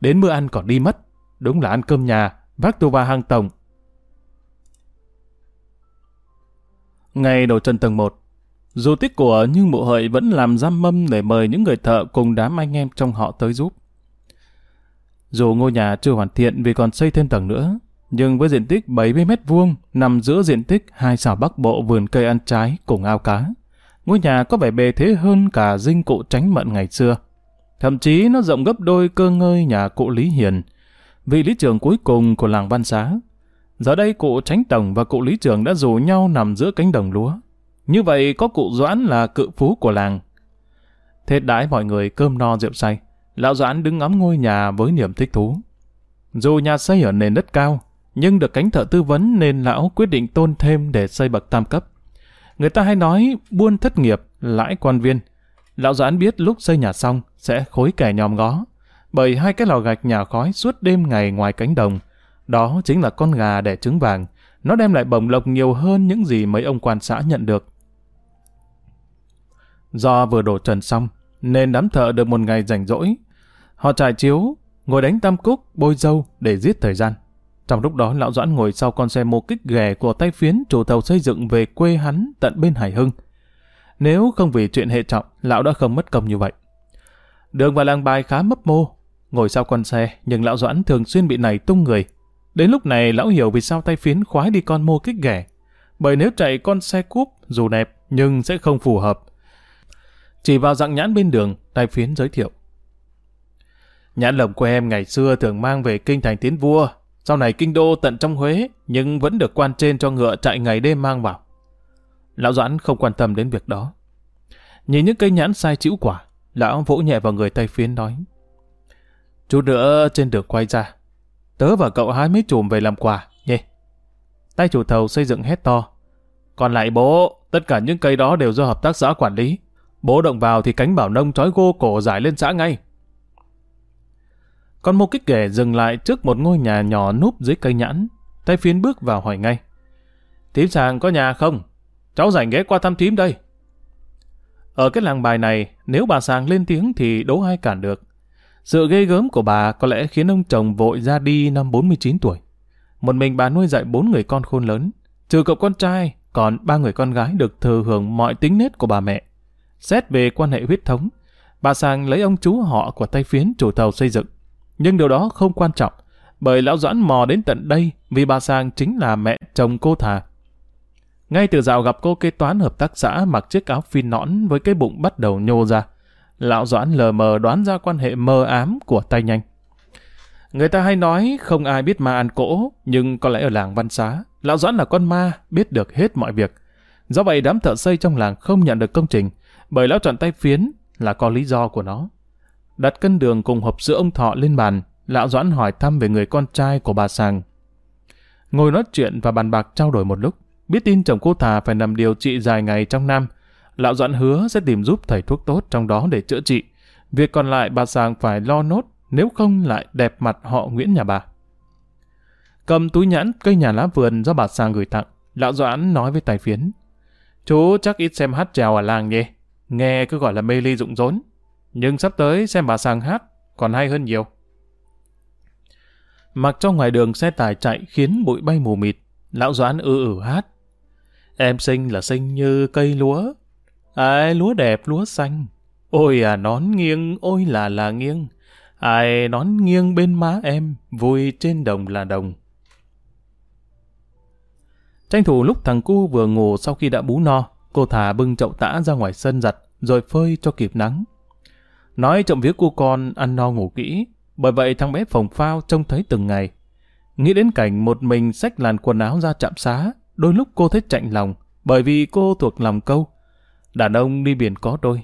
Đến bữa ăn còn đi mất. Đúng là ăn cơm nhà, vác tù và hàng tổng. Ngày đầu trần tầng 1, dù tiếc của nhưng mụ hợi vẫn làm giam mâm để mời những người thợ cùng đám anh em trong họ tới giúp. Dù ngôi nhà chưa hoàn thiện vì còn xây thêm tầng nữa, nhưng với diện tích 70 mét vuông nằm giữa diện tích hai xảo bắc bộ vườn cây ăn trái cùng ao cá, ngôi nhà có vẻ bề thế hơn cả dinh cụ tránh mận ngày xưa. Thậm chí nó rộng gấp đôi cơ ngơi nhà cụ Lý Hiền, vị lý trưởng cuối cùng của làng Văn Xá. Giờ đây cụ tránh tổng và cụ lý trưởng đã rủ nhau nằm giữa cánh đồng lúa. Như vậy có cụ Doãn là cự phú của làng. Thế đãi mọi người cơm no rượu say, lão Doãn đứng ngắm ngôi nhà với niềm thích thú. Dù nhà xây ở nền đất cao, nhưng được cánh thợ tư vấn nên lão quyết định tôn thêm để xây bậc tam cấp. Người ta hay nói buôn thất nghiệp, lãi quan viên. Lão Doãn biết lúc xây nhà xong sẽ khối kẻ nhòm ngó, bởi hai cái lò gạch nhà khói suốt đêm ngày ngoài cánh đồng. Đó chính là con gà đẻ trứng vàng. Nó đem lại bổng lộc nhiều hơn những gì mấy ông quan xã nhận được. Do vừa đổ trần xong, nên đám thợ được một ngày rảnh rỗi. Họ trải chiếu, ngồi đánh tam cúc, bôi dâu để giết thời gian. Trong lúc đó lão Doãn ngồi sau con xe mô kích ghẻ của tay phiến chủ tàu xây dựng về quê hắn tận bên Hải Hưng. Nếu không vì chuyện hệ trọng, lão đã không mất công như vậy. Đường vào làng bài khá mấp mô. Ngồi sau con xe, nhưng lão Doãn thường xuyên bị này tung người. Đến lúc này lão hiểu vì sao tay phiến khoái đi con mô kích ghẻ. Bởi nếu chạy con xe cúp, dù đẹp, nhưng sẽ không phù hợp. Chỉ vào dạng nhãn bên đường, tay phiến giới thiệu. Nhãn lồng của em ngày xưa thường mang về kinh thành tiến vua, sau này kinh đô tận trong Huế, nhưng vẫn được quan trên cho ngựa chạy ngày đêm mang vào. Lão Doãn không quan tâm đến việc đó. Nhìn những cây nhãn sai chữ quả, lão vỗ nhẹ vào người tay phiến nói. Chút nữa trên đường quay ra, tớ và cậu hái mấy chùm về làm quà, nhé. Tay chủ thầu xây dựng hét to. Còn lại bố, tất cả những cây đó đều do hợp tác xã quản lý. Bố động vào thì cánh bảo nông trói gô cổ giải lên xã ngay. Con mô kích ghẻ dừng lại trước một ngôi nhà nhỏ núp dưới cây nhãn. Tay phiến bước vào hỏi ngay. Thím sàng có nhà không? Cháu rảnh ghé qua thăm thím đây. Ở cái làng bài này, nếu bà sàng lên tiếng thì đố ai cản được. Sự ghê gớm của bà có lẽ khiến ông chồng vội ra đi năm 49 tuổi. Một mình bà nuôi dạy bốn người con khôn lớn. Trừ cậu con trai, còn ba người con gái được thừa hưởng mọi tính nết của bà mẹ. Xét về quan hệ huyết thống, bà Sàng lấy ông chú họ của tay phiến chủ tàu xây dựng. Nhưng điều đó không quan trọng, bởi lão Doãn mò đến tận đây vì bà Sang chính là mẹ chồng cô thà. Ngay từ dạo gặp cô kế toán hợp tác xã mặc chiếc áo phin nõn với cái bụng bắt đầu nhô ra, lão Doãn lờ mờ đoán ra quan hệ mờ ám của tay nhanh. Người ta hay nói không ai biết ma ăn cỗ, nhưng có lẽ ở làng Văn Xá, lão Doãn là con ma, biết được hết mọi việc. Do vậy đám thợ xây trong làng không nhận được công trình, bởi lão chọn tay phiến là có lý do của nó. Đặt cân đường cùng hộp sữa ông Thọ lên bàn, lão Doãn hỏi thăm về người con trai của bà Sàng. Ngồi nói chuyện và bàn bạc trao đổi một lúc, biết tin chồng cô Thà phải nằm điều trị dài ngày trong năm, lão Doãn hứa sẽ tìm giúp thầy thuốc tốt trong đó để chữa trị. Việc còn lại bà Sàng phải lo nốt, nếu không lại đẹp mặt họ Nguyễn nhà bà. Cầm túi nhãn cây nhà lá vườn do bà Sàng gửi tặng, lão Doãn nói với tài phiến. Chú chắc ít xem hát trèo ở làng nhỉ? Nghe cứ gọi là mê ly rụng rốn. Nhưng sắp tới xem bà sang hát còn hay hơn nhiều. Mặc cho ngoài đường xe tải chạy khiến bụi bay mù mịt, lão Doãn ư ử hát. Em sinh là sinh như cây lúa, ai lúa đẹp lúa xanh. Ôi à nón nghiêng, ôi là là nghiêng. Ai nón nghiêng bên má em, vui trên đồng là đồng. Tranh thủ lúc thằng cu vừa ngủ sau khi đã bú no, cô thả bưng chậu tã ra ngoài sân giặt, rồi phơi cho kịp nắng. Nói trộm vía cu con ăn no ngủ kỹ, bởi vậy thằng bé phồng phao trông thấy từng ngày. Nghĩ đến cảnh một mình xách làn quần áo ra chạm xá, đôi lúc cô thấy chạnh lòng, bởi vì cô thuộc lòng câu. Đàn ông đi biển có đôi,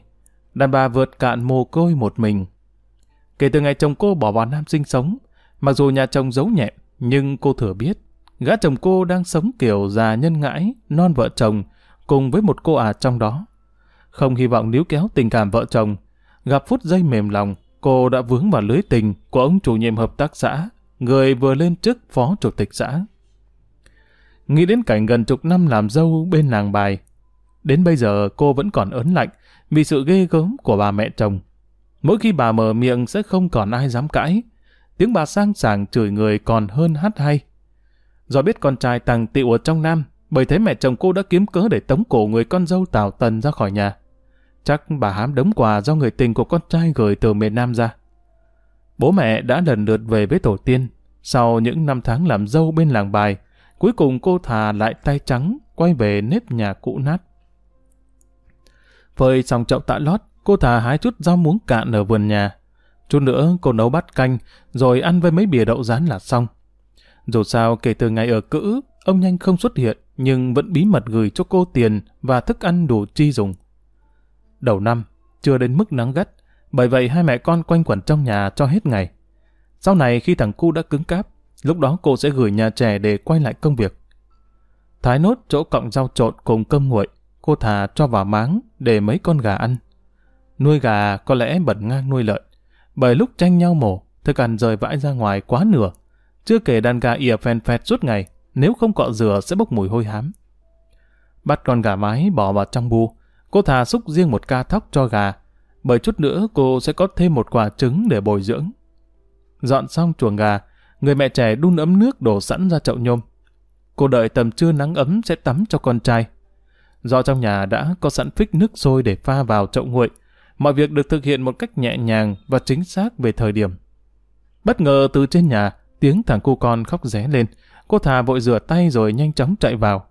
đàn bà vượt cạn mồ côi một mình. Kể từ ngày chồng cô bỏ vào Nam sinh sống, mặc dù nhà chồng giấu nhẹm, nhưng cô thừa biết, gã chồng cô đang sống kiểu già nhân ngãi, non vợ chồng, cùng với một cô à trong đó. Không hy vọng níu kéo tình cảm vợ chồng, gặp phút giây mềm lòng, cô đã vướng vào lưới tình của ông chủ nhiệm hợp tác xã, người vừa lên chức phó chủ tịch xã. Nghĩ đến cảnh gần chục năm làm dâu bên làng bài, Đến bây giờ cô vẫn còn ớn lạnh vì sự ghê gớm của bà mẹ chồng. Mỗi khi bà mở miệng sẽ không còn ai dám cãi. Tiếng bà sang sảng chửi người còn hơn hát hay. Do biết con trai tàng tiệu ở trong Nam, bởi thế mẹ chồng cô đã kiếm cớ để tống cổ người con dâu Tào Tần ra khỏi nhà. Chắc bà hám đống quà do người tình của con trai gửi từ miền Nam ra. Bố mẹ đã lần lượt về với tổ tiên. Sau những năm tháng làm dâu bên làng bài, cuối cùng cô thà lại tay trắng, quay về nếp nhà cũ nát. Phơi xong chậu tạ lót, cô thà hái chút rau muống cạn ở vườn nhà. Chút nữa cô nấu bát canh, rồi ăn với mấy bìa đậu rán là xong. Dù sao kể từ ngày ở cữ, ông nhanh không xuất hiện, nhưng vẫn bí mật gửi cho cô tiền và thức ăn đủ chi dùng. Đầu năm, chưa đến mức nắng gắt, bởi vậy hai mẹ con quanh quẩn trong nhà cho hết ngày. Sau này khi thằng cu đã cứng cáp, lúc đó cô sẽ gửi nhà trẻ để quay lại công việc. Thái nốt chỗ cọng rau trộn cùng cơm nguội, cô thà cho vào máng để mấy con gà ăn. Nuôi gà có lẽ bẩn ngang nuôi lợn, bởi lúc tranh nhau mổ, thức ăn rời vãi ra ngoài quá nửa. Chưa kể đàn gà ỉa phèn phẹt suốt ngày, nếu không cọ rửa sẽ bốc mùi hôi hám. Bắt con gà mái bỏ vào trong bu, cô thà xúc riêng một ca thóc cho gà, bởi chút nữa cô sẽ có thêm một quả trứng để bồi dưỡng. Dọn xong chuồng gà, người mẹ trẻ đun ấm nước đổ sẵn ra chậu nhôm. Cô đợi tầm trưa nắng ấm sẽ tắm cho con trai. Do trong nhà đã có sẵn phích nước sôi để pha vào chậu nguội, mọi việc được thực hiện một cách nhẹ nhàng và chính xác về thời điểm. Bất ngờ từ trên nhà, tiếng thằng cu con khóc ré lên, cô thà vội rửa tay rồi nhanh chóng chạy vào.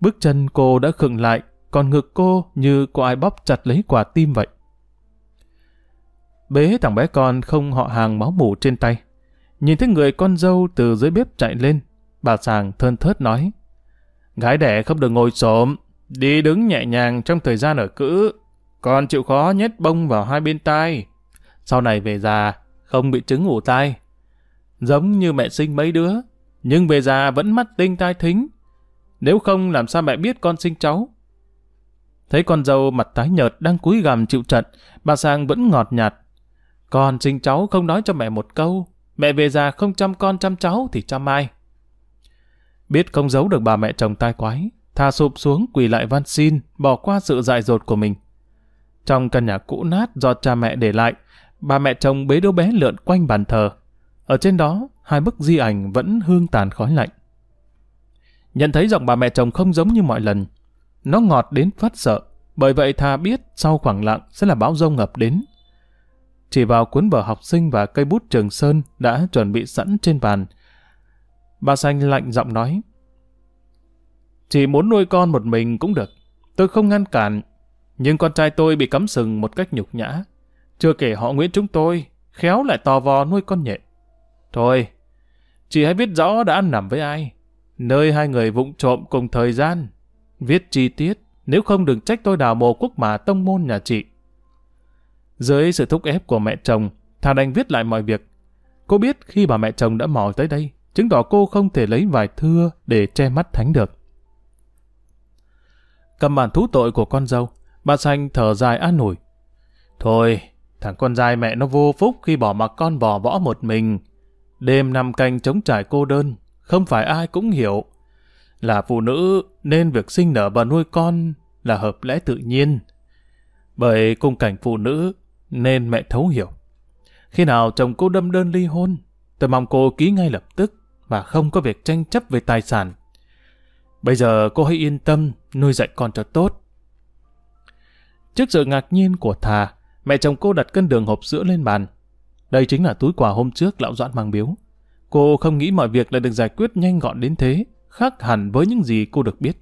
Bước chân cô đã khựng lại, còn ngực cô như có ai bóp chặt lấy quả tim vậy. Bế thằng bé con không họ hàng máu mủ trên tay. Nhìn thấy người con dâu từ dưới bếp chạy lên, bà sàng thơn thớt nói. Gái đẻ không được ngồi xổm, đi đứng nhẹ nhàng trong thời gian ở cữ, còn chịu khó nhét bông vào hai bên tai. Sau này về già, không bị chứng ủ tai. Giống như mẹ sinh mấy đứa, nhưng về già vẫn mắt tinh tai thính. Nếu không làm sao mẹ biết con sinh cháu. Thấy con dâu mặt tái nhợt đang cúi gằm chịu trận, bà Sang vẫn ngọt nhạt. Con sinh cháu không nói cho mẹ một câu, mẹ về già không chăm con chăm cháu thì chăm ai. Biết không giấu được bà mẹ chồng tai quái, thà sụp xuống quỳ lại van xin, bỏ qua sự dại dột của mình. Trong căn nhà cũ nát do cha mẹ để lại, bà mẹ chồng bế đứa bé lượn quanh bàn thờ. Ở trên đó, hai bức di ảnh vẫn hương tàn khói lạnh. Nhận thấy giọng bà mẹ chồng không giống như mọi lần. Nó ngọt đến phát sợ, bởi vậy thà biết sau khoảng lặng sẽ là bão rông ngập đến. Chỉ vào cuốn vở học sinh và cây bút trường sơn đã chuẩn bị sẵn trên bàn. Bà xanh lạnh giọng nói. Chỉ muốn nuôi con một mình cũng được. Tôi không ngăn cản. Nhưng con trai tôi bị cắm sừng một cách nhục nhã. Chưa kể họ Nguyễn chúng tôi, khéo lại tò vò nuôi con nhện. Thôi, chị hãy biết rõ đã ăn nằm với ai. Nơi hai người vụng trộm cùng thời gian. Viết chi tiết, nếu không đừng trách tôi đào mồ quốc mà tông môn nhà chị. Dưới sự thúc ép của mẹ chồng, Thà đành viết lại mọi việc. Cô biết khi bà mẹ chồng đã mò tới đây, chứng tỏ cô không thể lấy vài thưa để che mắt thánh được. Cầm bản thú tội của con dâu, bà Xanh thở dài an ủi. Thôi, thằng con trai mẹ nó vô phúc khi bỏ mặc con bò võ một mình. Đêm nằm canh chống trải cô đơn, không phải ai cũng hiểu. Là phụ nữ nên việc sinh nở và nuôi con là hợp lẽ tự nhiên. Bởi cung cảnh phụ nữ nên mẹ thấu hiểu. Khi nào chồng cô đâm đơn ly hôn, tôi mong cô ký ngay lập tức và không có việc tranh chấp về tài sản. Bây giờ cô hãy yên tâm nuôi dạy con cho tốt. Trước sự ngạc nhiên của Thà, mẹ chồng cô đặt cân đường hộp sữa lên bàn. Đây chính là túi quà hôm trước lão Doãn mang biếu. Cô không nghĩ mọi việc lại được giải quyết nhanh gọn đến thế, khác hẳn với những gì cô được biết.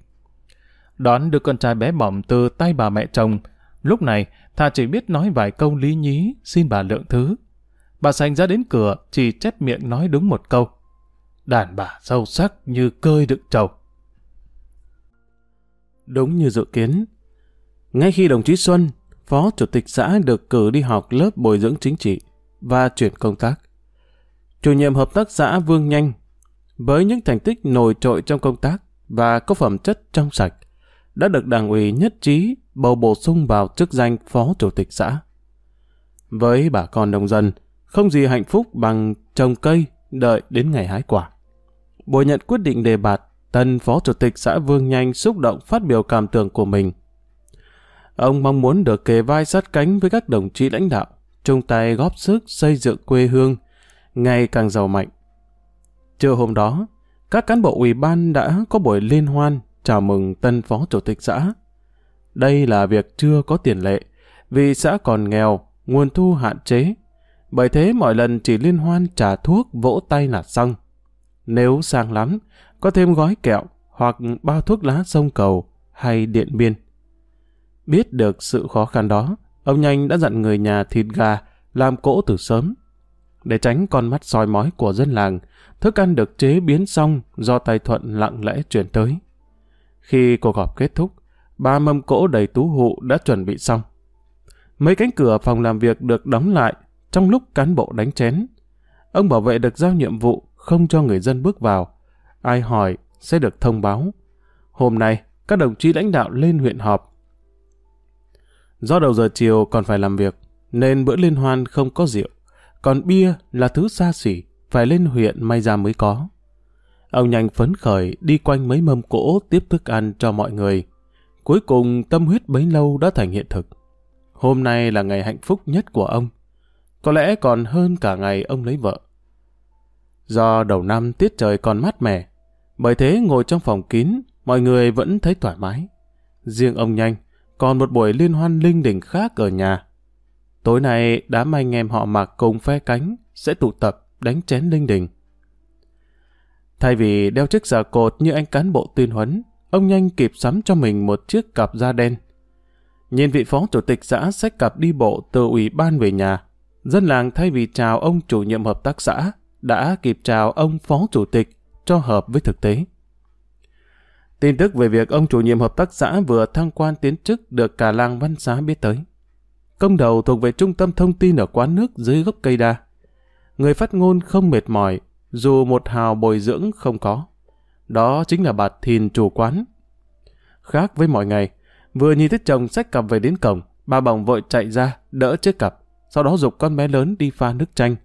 Đón được con trai bé bỏng từ tay bà mẹ chồng, lúc này Thà chỉ biết nói vài câu lý nhí, xin bà lượng thứ. Bà sành ra đến cửa, chỉ chép miệng nói đúng một câu. Đàn bà sâu sắc như cơi đựng trầu. Đúng như dự kiến. Ngay khi đồng chí Xuân, phó chủ tịch xã được cử đi học lớp bồi dưỡng chính trị và chuyển công tác. Chủ nhiệm hợp tác xã Vương Nhanh, với những thành tích nổi trội trong công tác và có phẩm chất trong sạch, đã được đảng ủy nhất trí bầu bổ sung vào chức danh phó chủ tịch xã. Với bà con nông dân, không gì hạnh phúc bằng trồng cây đợi đến ngày hái quả. Buổi nhận quyết định đề bạt, tân phó chủ tịch xã Vương Nhanh xúc động phát biểu cảm tưởng của mình. Ông mong muốn được kề vai sát cánh với các đồng chí lãnh đạo, chung tay góp sức xây dựng quê hương, ngày càng giàu mạnh. Trưa hôm đó, các cán bộ ủy ban đã có buổi liên hoan chào mừng tân phó chủ tịch xã. Đây là việc chưa có tiền lệ, vì xã còn nghèo, nguồn thu hạn chế. Bởi thế mọi lần chỉ liên hoan trả thuốc vỗ tay là xong. Nếu sang lắm, có thêm gói kẹo hoặc bao thuốc lá sông cầu hay điện biên. Biết được sự khó khăn đó, ông Nhanh đã dặn người nhà thịt gà làm cỗ từ sớm. Để tránh con mắt soi mói của dân làng, thức ăn được chế biến xong do tay Thuận lặng lẽ chuyển tới. Khi cuộc họp kết thúc, ba mâm cỗ đầy tú hụ đã chuẩn bị xong. Mấy cánh cửa phòng làm việc được đóng lại trong lúc cán bộ đánh chén. Ông bảo vệ được giao nhiệm vụ không cho người dân bước vào. Ai hỏi sẽ được thông báo. Hôm nay, các đồng chí lãnh đạo lên huyện họp. Do đầu giờ chiều còn phải làm việc, nên bữa liên hoan không có rượu. Còn bia là thứ xa xỉ, phải lên huyện may ra mới có. Ông nhanh phấn khởi đi quanh mấy mâm cỗ tiếp thức ăn cho mọi người. Cuối cùng tâm huyết bấy lâu đã thành hiện thực. Hôm nay là ngày hạnh phúc nhất của ông. Có lẽ còn hơn cả ngày ông lấy vợ. Do đầu năm tiết trời còn mát mẻ, bởi thế ngồi trong phòng kín, mọi người vẫn thấy thoải mái. Riêng ông nhanh, còn một buổi liên hoan linh đình khác ở nhà. Tối nay, đám anh em họ mặc cùng phe cánh sẽ tụ tập đánh chén linh đình. Thay vì đeo chiếc giả cột như anh cán bộ tuyên huấn, ông nhanh kịp sắm cho mình một chiếc cặp da đen. Nhìn vị phó chủ tịch xã xách cặp đi bộ từ ủy ban về nhà, dân làng thay vì chào ông chủ nhiệm hợp tác xã, đã kịp chào ông phó chủ tịch cho hợp với thực tế. Tin tức về việc ông chủ nhiệm hợp tác xã vừa thăng quan tiến chức được cả làng văn xá biết tới. Công đầu thuộc về trung tâm thông tin ở quán nước dưới gốc cây đa. Người phát ngôn không mệt mỏi, dù một hào bồi dưỡng không có. Đó chính là bà Thìn chủ quán. Khác với mọi ngày, vừa nhìn thấy chồng xách cặp về đến cổng, bà bỏng vội chạy ra, đỡ chiếc cặp, sau đó dục con bé lớn đi pha nước chanh.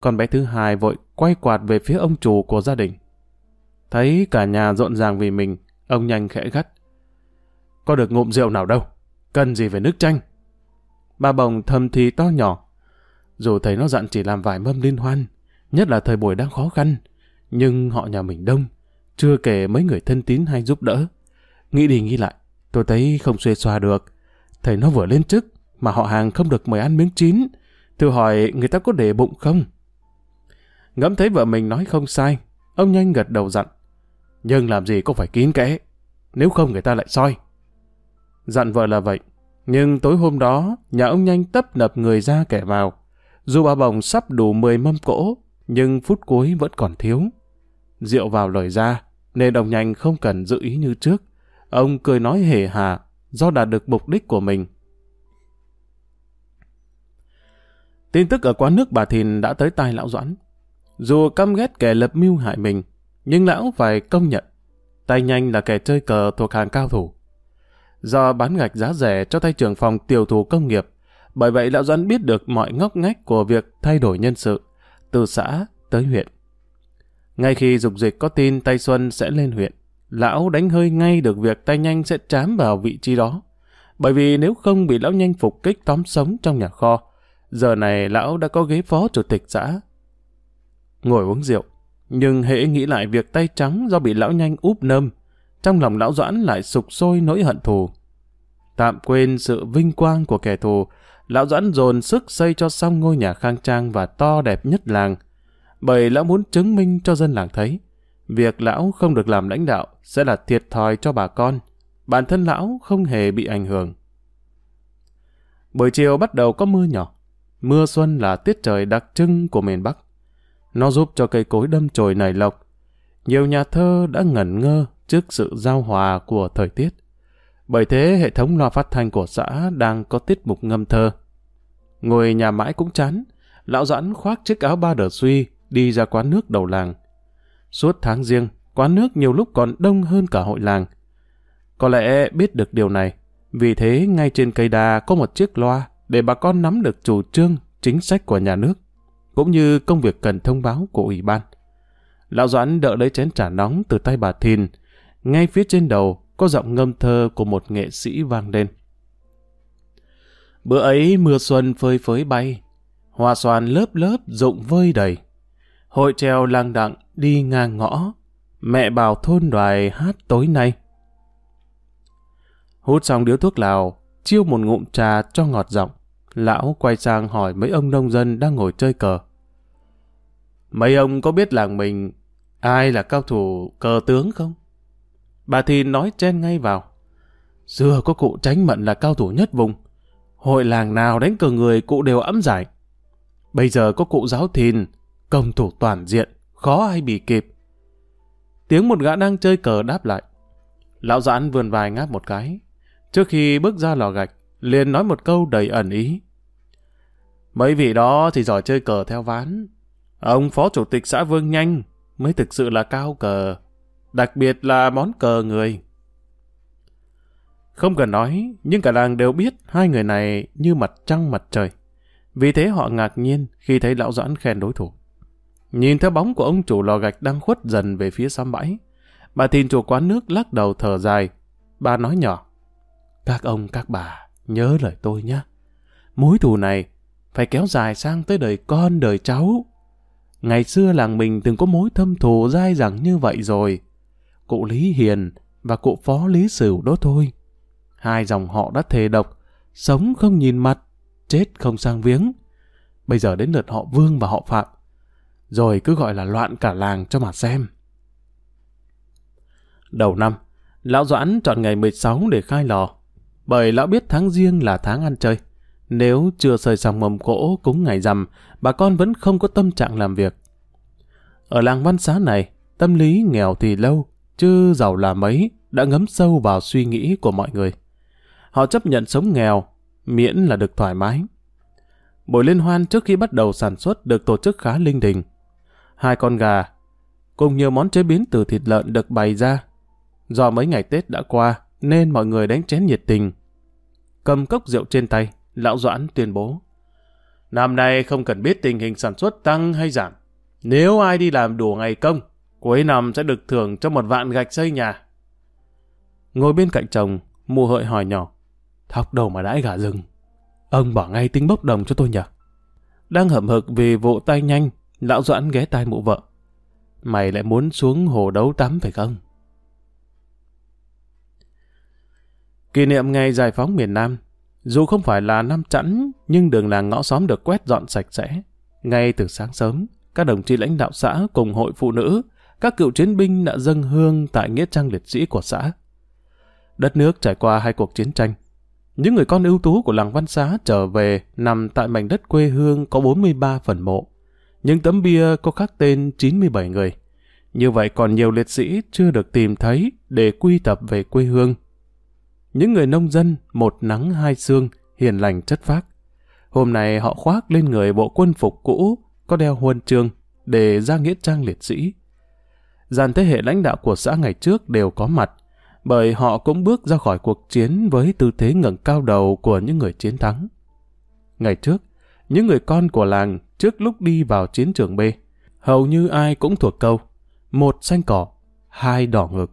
Con bé thứ hai vội quay quạt về phía ông chủ của gia đình. Thấy cả nhà rộn ràng vì mình, ông nhanh khẽ gắt. Có được ngụm rượu nào đâu, cần gì về nước chanh. Bà bồng thầm thì to nhỏ. Dù thấy nó dặn chỉ làm vài mâm liên hoan, nhất là thời buổi đang khó khăn, nhưng họ nhà mình đông, chưa kể mấy người thân tín hay giúp đỡ. Nghĩ đi nghĩ lại, tôi thấy không xuê xoa được. Thầy nó vừa lên chức, mà họ hàng không được mời ăn miếng chín. Tôi hỏi người ta có để bụng không? Ngẫm thấy vợ mình nói không sai, ông nhanh gật đầu dặn. Nhưng làm gì cũng phải kín kẽ, nếu không người ta lại soi. Dặn vợ là vậy, nhưng tối hôm đó, nhà ông nhanh tấp nập người ra kẻ vào. Dù bà bồng sắp đủ 10 mâm cỗ, nhưng phút cuối vẫn còn thiếu. Rượu vào lời ra, nên ông nhanh không cần dự ý như trước. Ông cười nói hề hà, do đạt được mục đích của mình. Tin tức ở quán nước bà Thìn đã tới tai lão Doãn. Dù căm ghét kẻ lập mưu hại mình, nhưng lão phải công nhận, tay nhanh là kẻ chơi cờ thuộc hàng cao thủ. Do bán gạch giá rẻ cho tay trưởng phòng tiểu thủ công nghiệp, bởi vậy lão Doãn biết được mọi ngóc ngách của việc thay đổi nhân sự, từ xã tới huyện. Ngay khi dục dịch có tin tay Xuân sẽ lên huyện, lão đánh hơi ngay được việc tay nhanh sẽ chám vào vị trí đó. Bởi vì nếu không bị lão nhanh phục kích tóm sống trong nhà kho, giờ này lão đã có ghế phó chủ tịch xã ngồi uống rượu. Nhưng hễ nghĩ lại việc tay trắng do bị lão nhanh úp nơm, trong lòng lão doãn lại sục sôi nỗi hận thù. Tạm quên sự vinh quang của kẻ thù, lão doãn dồn sức xây cho xong ngôi nhà khang trang và to đẹp nhất làng. Bởi lão muốn chứng minh cho dân làng thấy, việc lão không được làm lãnh đạo sẽ là thiệt thòi cho bà con. Bản thân lão không hề bị ảnh hưởng. Buổi chiều bắt đầu có mưa nhỏ. Mưa xuân là tiết trời đặc trưng của miền Bắc. Nó giúp cho cây cối đâm chồi nảy lộc. Nhiều nhà thơ đã ngẩn ngơ trước sự giao hòa của thời tiết. Bởi thế hệ thống loa phát thanh của xã đang có tiết mục ngâm thơ. Ngồi nhà mãi cũng chán, lão doãn khoác chiếc áo ba đờ suy đi ra quán nước đầu làng. Suốt tháng riêng, quán nước nhiều lúc còn đông hơn cả hội làng. Có lẽ biết được điều này, vì thế ngay trên cây đa có một chiếc loa để bà con nắm được chủ trương, chính sách của nhà nước cũng như công việc cần thông báo của ủy ban. Lão Doãn đỡ lấy chén trà nóng từ tay bà Thìn. Ngay phía trên đầu có giọng ngâm thơ của một nghệ sĩ vang lên. Bữa ấy mưa xuân phơi phới bay, hoa xoan lớp lớp rụng vơi đầy. Hội treo lang đặng đi ngang ngõ, mẹ bảo thôn đoài hát tối nay. Hút xong điếu thuốc lào, chiêu một ngụm trà cho ngọt giọng. Lão quay sang hỏi mấy ông nông dân đang ngồi chơi cờ. Mấy ông có biết làng mình ai là cao thủ cờ tướng không? Bà thì nói chen ngay vào. Xưa có cụ tránh mận là cao thủ nhất vùng. Hội làng nào đánh cờ người cụ đều ấm giải. Bây giờ có cụ giáo thìn, công thủ toàn diện, khó ai bị kịp. Tiếng một gã đang chơi cờ đáp lại. Lão giãn vườn vài ngáp một cái. Trước khi bước ra lò gạch, liền nói một câu đầy ẩn ý. Mấy vị đó thì giỏi chơi cờ theo ván. Ông phó chủ tịch xã Vương Nhanh mới thực sự là cao cờ. Đặc biệt là món cờ người. Không cần nói, nhưng cả làng đều biết hai người này như mặt trăng mặt trời. Vì thế họ ngạc nhiên khi thấy lão doãn khen đối thủ. Nhìn theo bóng của ông chủ lò gạch đang khuất dần về phía xóm bãi. Bà thìn chủ quán nước lắc đầu thở dài. Bà nói nhỏ. Các ông, các bà, nhớ lời tôi nhé. Mối thù này phải kéo dài sang tới đời con, đời cháu. Ngày xưa làng mình từng có mối thâm thù dai dẳng như vậy rồi. Cụ Lý Hiền và cụ Phó Lý Sửu đó thôi. Hai dòng họ đã thề độc, sống không nhìn mặt, chết không sang viếng. Bây giờ đến lượt họ Vương và họ Phạm. Rồi cứ gọi là loạn cả làng cho mà xem. Đầu năm, Lão Doãn chọn ngày 16 để khai lò. Bởi lão biết tháng riêng là tháng ăn chơi. Nếu chưa sơi xong mầm cỗ cúng ngày rằm, bà con vẫn không có tâm trạng làm việc. Ở làng văn xá này, tâm lý nghèo thì lâu, chứ giàu là mấy, đã ngấm sâu vào suy nghĩ của mọi người. Họ chấp nhận sống nghèo, miễn là được thoải mái. Buổi liên hoan trước khi bắt đầu sản xuất được tổ chức khá linh đình. Hai con gà, cùng nhiều món chế biến từ thịt lợn được bày ra. Do mấy ngày Tết đã qua, nên mọi người đánh chén nhiệt tình. Cầm cốc rượu trên tay, Lão Doãn tuyên bố. Năm nay không cần biết tình hình sản xuất tăng hay giảm. Nếu ai đi làm đủ ngày công, cuối năm sẽ được thưởng cho một vạn gạch xây nhà. Ngồi bên cạnh chồng, mụ hợi hỏi nhỏ. thọc đầu mà đãi gà rừng. Ông bỏ ngay tính bốc đồng cho tôi nhờ. Đang hậm hực vì vụ tay nhanh, lão Doãn ghé tai mụ vợ. Mày lại muốn xuống hồ đấu tắm phải không? Kỷ niệm ngày giải phóng miền Nam, dù không phải là năm chẵn, nhưng đường làng ngõ xóm được quét dọn sạch sẽ. Ngay từ sáng sớm, các đồng chí lãnh đạo xã cùng hội phụ nữ, các cựu chiến binh đã dâng hương tại nghĩa trang liệt sĩ của xã. Đất nước trải qua hai cuộc chiến tranh. Những người con ưu tú của làng Văn Xá trở về nằm tại mảnh đất quê hương có 43 phần mộ. Những tấm bia có khắc tên 97 người. Như vậy còn nhiều liệt sĩ chưa được tìm thấy để quy tập về quê hương những người nông dân, một nắng hai xương hiền lành chất phác. Hôm nay họ khoác lên người bộ quân phục cũ, có đeo huân chương, để ra nghĩa trang liệt sĩ. Dàn thế hệ lãnh đạo của xã ngày trước đều có mặt, bởi họ cũng bước ra khỏi cuộc chiến với tư thế ngẩng cao đầu của những người chiến thắng. Ngày trước, những người con của làng trước lúc đi vào chiến trường B, hầu như ai cũng thuộc câu, một xanh cỏ, hai đỏ ngực.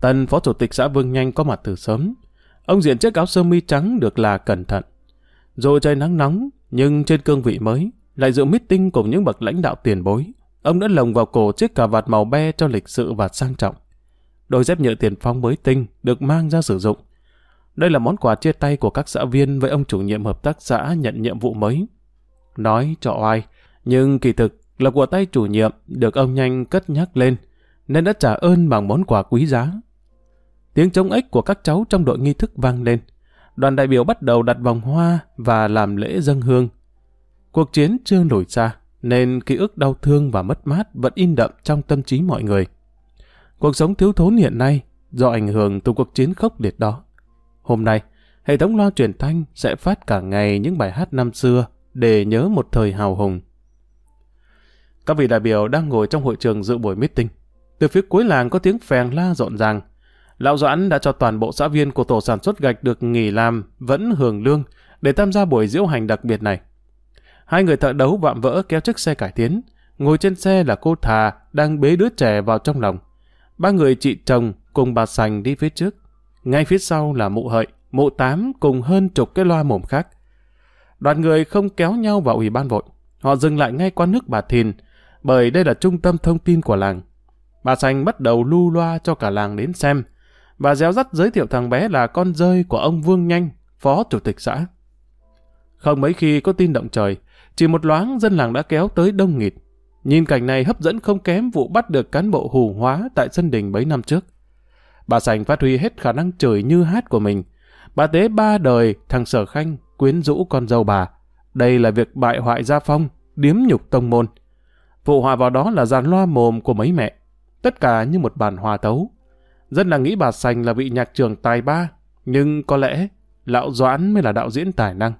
Tân phó chủ tịch xã Vương Nhanh có mặt từ sớm. Ông diện chiếc áo sơ mi trắng được là cẩn thận. Rồi trời nắng nóng, nhưng trên cương vị mới, lại dự meeting cùng những bậc lãnh đạo tiền bối. Ông đã lồng vào cổ chiếc cà vạt màu be cho lịch sự và sang trọng. Đôi dép nhựa tiền phong mới tinh được mang ra sử dụng. Đây là món quà chia tay của các xã viên với ông chủ nhiệm hợp tác xã nhận nhiệm vụ mới. Nói cho oai, nhưng kỳ thực là của tay chủ nhiệm được ông nhanh cất nhắc lên, nên đã trả ơn bằng món quà quý giá Tiếng trống ếch của các cháu trong đội nghi thức vang lên. Đoàn đại biểu bắt đầu đặt vòng hoa và làm lễ dâng hương. Cuộc chiến chưa lùi xa, nên ký ức đau thương và mất mát vẫn in đậm trong tâm trí mọi người. Cuộc sống thiếu thốn hiện nay do ảnh hưởng từ cuộc chiến khốc liệt đó. Hôm nay, hệ thống loa truyền thanh sẽ phát cả ngày những bài hát năm xưa để nhớ một thời hào hùng. Các vị đại biểu đang ngồi trong hội trường dự buổi meeting. Từ phía cuối làng có tiếng phèn la rộn ràng, Lão Doãn đã cho toàn bộ xã viên của tổ sản xuất gạch được nghỉ làm, vẫn hưởng lương, để tham gia buổi diễu hành đặc biệt này. Hai người thợ đấu vạm vỡ kéo chiếc xe cải tiến, ngồi trên xe là cô Thà đang bế đứa trẻ vào trong lòng. Ba người chị chồng cùng bà Sành đi phía trước. Ngay phía sau là mụ hợi, mụ tám cùng hơn chục cái loa mồm khác. Đoàn người không kéo nhau vào ủy ban vội. Họ dừng lại ngay qua nước bà Thìn, bởi đây là trung tâm thông tin của làng. Bà Sành bắt đầu lưu loa cho cả làng đến xem. Bà réo rắt giới thiệu thằng bé là con rơi của ông Vương Nhanh, phó chủ tịch xã. Không mấy khi có tin động trời, chỉ một loáng dân làng đã kéo tới đông nghịt. Nhìn cảnh này hấp dẫn không kém vụ bắt được cán bộ hù hóa tại sân đình mấy năm trước. Bà Sành phát huy hết khả năng chửi như hát của mình. Bà tế ba đời thằng Sở Khanh quyến rũ con dâu bà. Đây là việc bại hoại gia phong, điếm nhục tông môn. Phụ họa vào đó là dàn loa mồm của mấy mẹ. Tất cả như một bản hòa tấu. Dân là nghĩ bà Sành là vị nhạc trưởng tài ba, nhưng có lẽ lão Doãn mới là đạo diễn tài năng.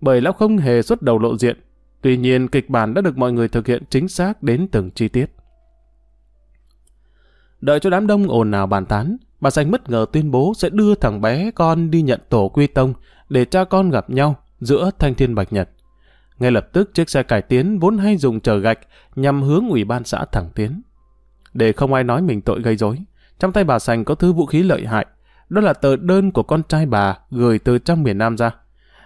Bởi lão không hề xuất đầu lộ diện. Tuy nhiên kịch bản đã được mọi người thực hiện chính xác đến từng chi tiết. Đợi cho đám đông ồn ào bàn tán, bà Sành bất ngờ tuyên bố sẽ đưa thằng bé con đi nhận tổ quy tông để cha con gặp nhau giữa thanh thiên bạch nhật. Ngay lập tức chiếc xe cải tiến vốn hay dùng chở gạch nhằm hướng ủy ban xã thẳng tiến. Để không ai nói mình tội gây rối, trong tay bà Sành có thứ vũ khí lợi hại, đó là tờ đơn của con trai bà gửi từ trong miền Nam ra.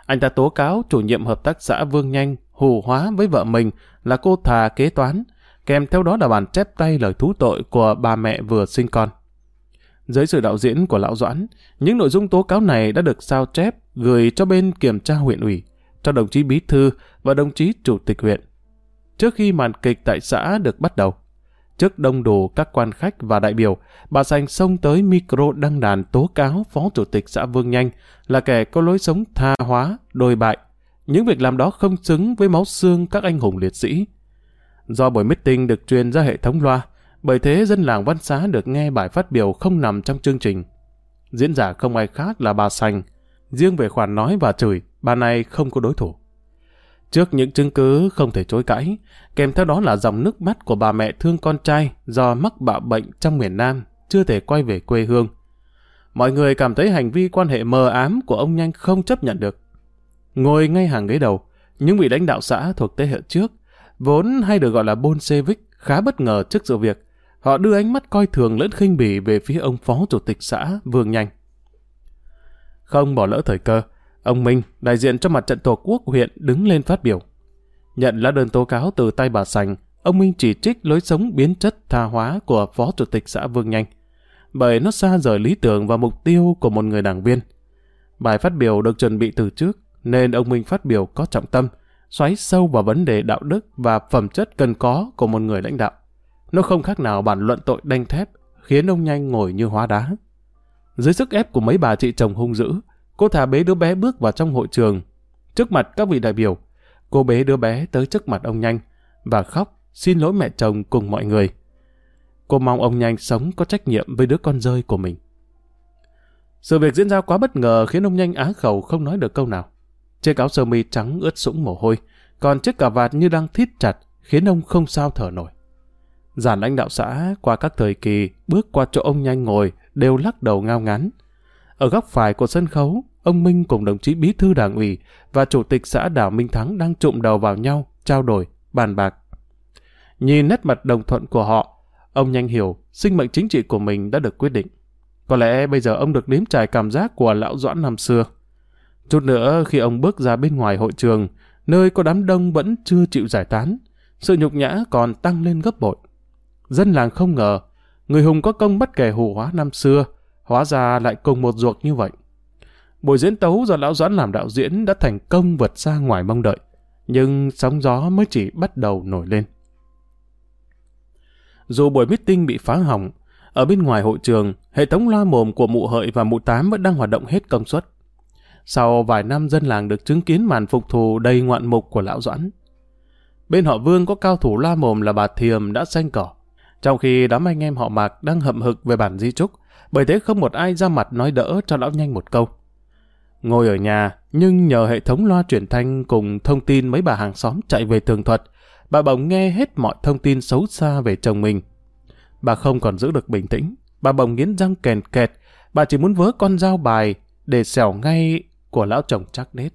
Anh ta tố cáo chủ nhiệm hợp tác xã Vương Nhanh hù hóa với vợ mình là cô thà kế toán, kèm theo đó là bản chép tay lời thú tội của bà mẹ vừa sinh con. Dưới sự đạo diễn của Lão Doãn, những nội dung tố cáo này đã được sao chép gửi cho bên kiểm tra huyện ủy, cho đồng chí bí thư và đồng chí chủ tịch huyện. Trước khi màn kịch tại xã được bắt đầu, trước đông đủ các quan khách và đại biểu, bà Sành xông tới micro đăng đàn tố cáo phó chủ tịch xã Vương Nhanh là kẻ có lối sống tha hóa, đồi bại. Những việc làm đó không xứng với máu xương các anh hùng liệt sĩ. Do buổi meeting được truyền ra hệ thống loa, bởi thế dân làng Văn Xá được nghe bài phát biểu không nằm trong chương trình. Diễn giả không ai khác là bà Sành. Riêng về khoản nói và chửi, bà này không có đối thủ. Trước những chứng cứ không thể chối cãi, kèm theo đó là dòng nước mắt của bà mẹ thương con trai do mắc bạo bệnh trong miền Nam, chưa thể quay về quê hương. Mọi người cảm thấy hành vi quan hệ mờ ám của ông Nhanh không chấp nhận được. Ngồi ngay hàng ghế đầu, những vị lãnh đạo xã thuộc thế hệ trước, vốn hay được gọi là Bolshevik, khá bất ngờ trước sự việc. Họ đưa ánh mắt coi thường lẫn khinh bỉ về phía ông phó chủ tịch xã Vương Nhanh. Không bỏ lỡ thời cơ, ông Minh, đại diện cho mặt trận tổ quốc huyện đứng lên phát biểu. Nhận lá đơn tố cáo từ tay bà Sành, ông Minh chỉ trích lối sống biến chất tha hóa của phó chủ tịch xã Vương Nhanh, bởi nó xa rời lý tưởng và mục tiêu của một người đảng viên. Bài phát biểu được chuẩn bị từ trước, nên ông Minh phát biểu có trọng tâm, xoáy sâu vào vấn đề đạo đức và phẩm chất cần có của một người lãnh đạo. Nó không khác nào bản luận tội đanh thép, khiến ông nhanh ngồi như hóa đá. Dưới sức ép của mấy bà chị chồng hung dữ, cô thả bế đứa bé bước vào trong hội trường. Trước mặt các vị đại biểu, cô bế đứa bé tới trước mặt ông nhanh và khóc xin lỗi mẹ chồng cùng mọi người. Cô mong ông nhanh sống có trách nhiệm với đứa con rơi của mình. Sự việc diễn ra quá bất ngờ khiến ông nhanh á khẩu không nói được câu nào. Chiếc áo sơ mi trắng ướt sũng mồ hôi, còn chiếc cà vạt như đang thít chặt khiến ông không sao thở nổi. Giản lãnh đạo xã qua các thời kỳ bước qua chỗ ông nhanh ngồi đều lắc đầu ngao ngán. Ở góc phải của sân khấu, ông Minh cùng đồng chí bí thư đảng ủy và chủ tịch xã Đảo Minh Thắng đang trụm đầu vào nhau, trao đổi, bàn bạc. Nhìn nét mặt đồng thuận của họ, ông nhanh hiểu sinh mệnh chính trị của mình đã được quyết định. Có lẽ bây giờ ông được nếm trải cảm giác của lão Doãn năm xưa. Chút nữa khi ông bước ra bên ngoài hội trường, nơi có đám đông vẫn chưa chịu giải tán, sự nhục nhã còn tăng lên gấp bội. Dân làng không ngờ, người hùng có công bắt kẻ hù hóa năm xưa, hóa ra lại cùng một ruột như vậy. Buổi diễn tấu do Lão Doãn làm đạo diễn đã thành công vượt xa ngoài mong đợi, nhưng sóng gió mới chỉ bắt đầu nổi lên. Dù buổi meeting bị phá hỏng, ở bên ngoài hội trường, hệ thống loa mồm của mụ hợi và mụ tám vẫn đang hoạt động hết công suất. Sau vài năm dân làng được chứng kiến màn phục thù đầy ngoạn mục của lão Doãn. Bên họ Vương có cao thủ loa mồm là bà Thiềm đã xanh cỏ. Trong khi đám anh em họ Mạc đang hậm hực về bản di trúc, bởi thế không một ai ra mặt nói đỡ cho lão nhanh một câu. Ngồi ở nhà, nhưng nhờ hệ thống loa truyền thanh cùng thông tin mấy bà hàng xóm chạy về tường thuật, bà bỗng nghe hết mọi thông tin xấu xa về chồng mình. Bà không còn giữ được bình tĩnh, bà bỗng nghiến răng kèn kẹt, bà chỉ muốn vớ con dao bài để xẻo ngay của lão chồng chắc nết.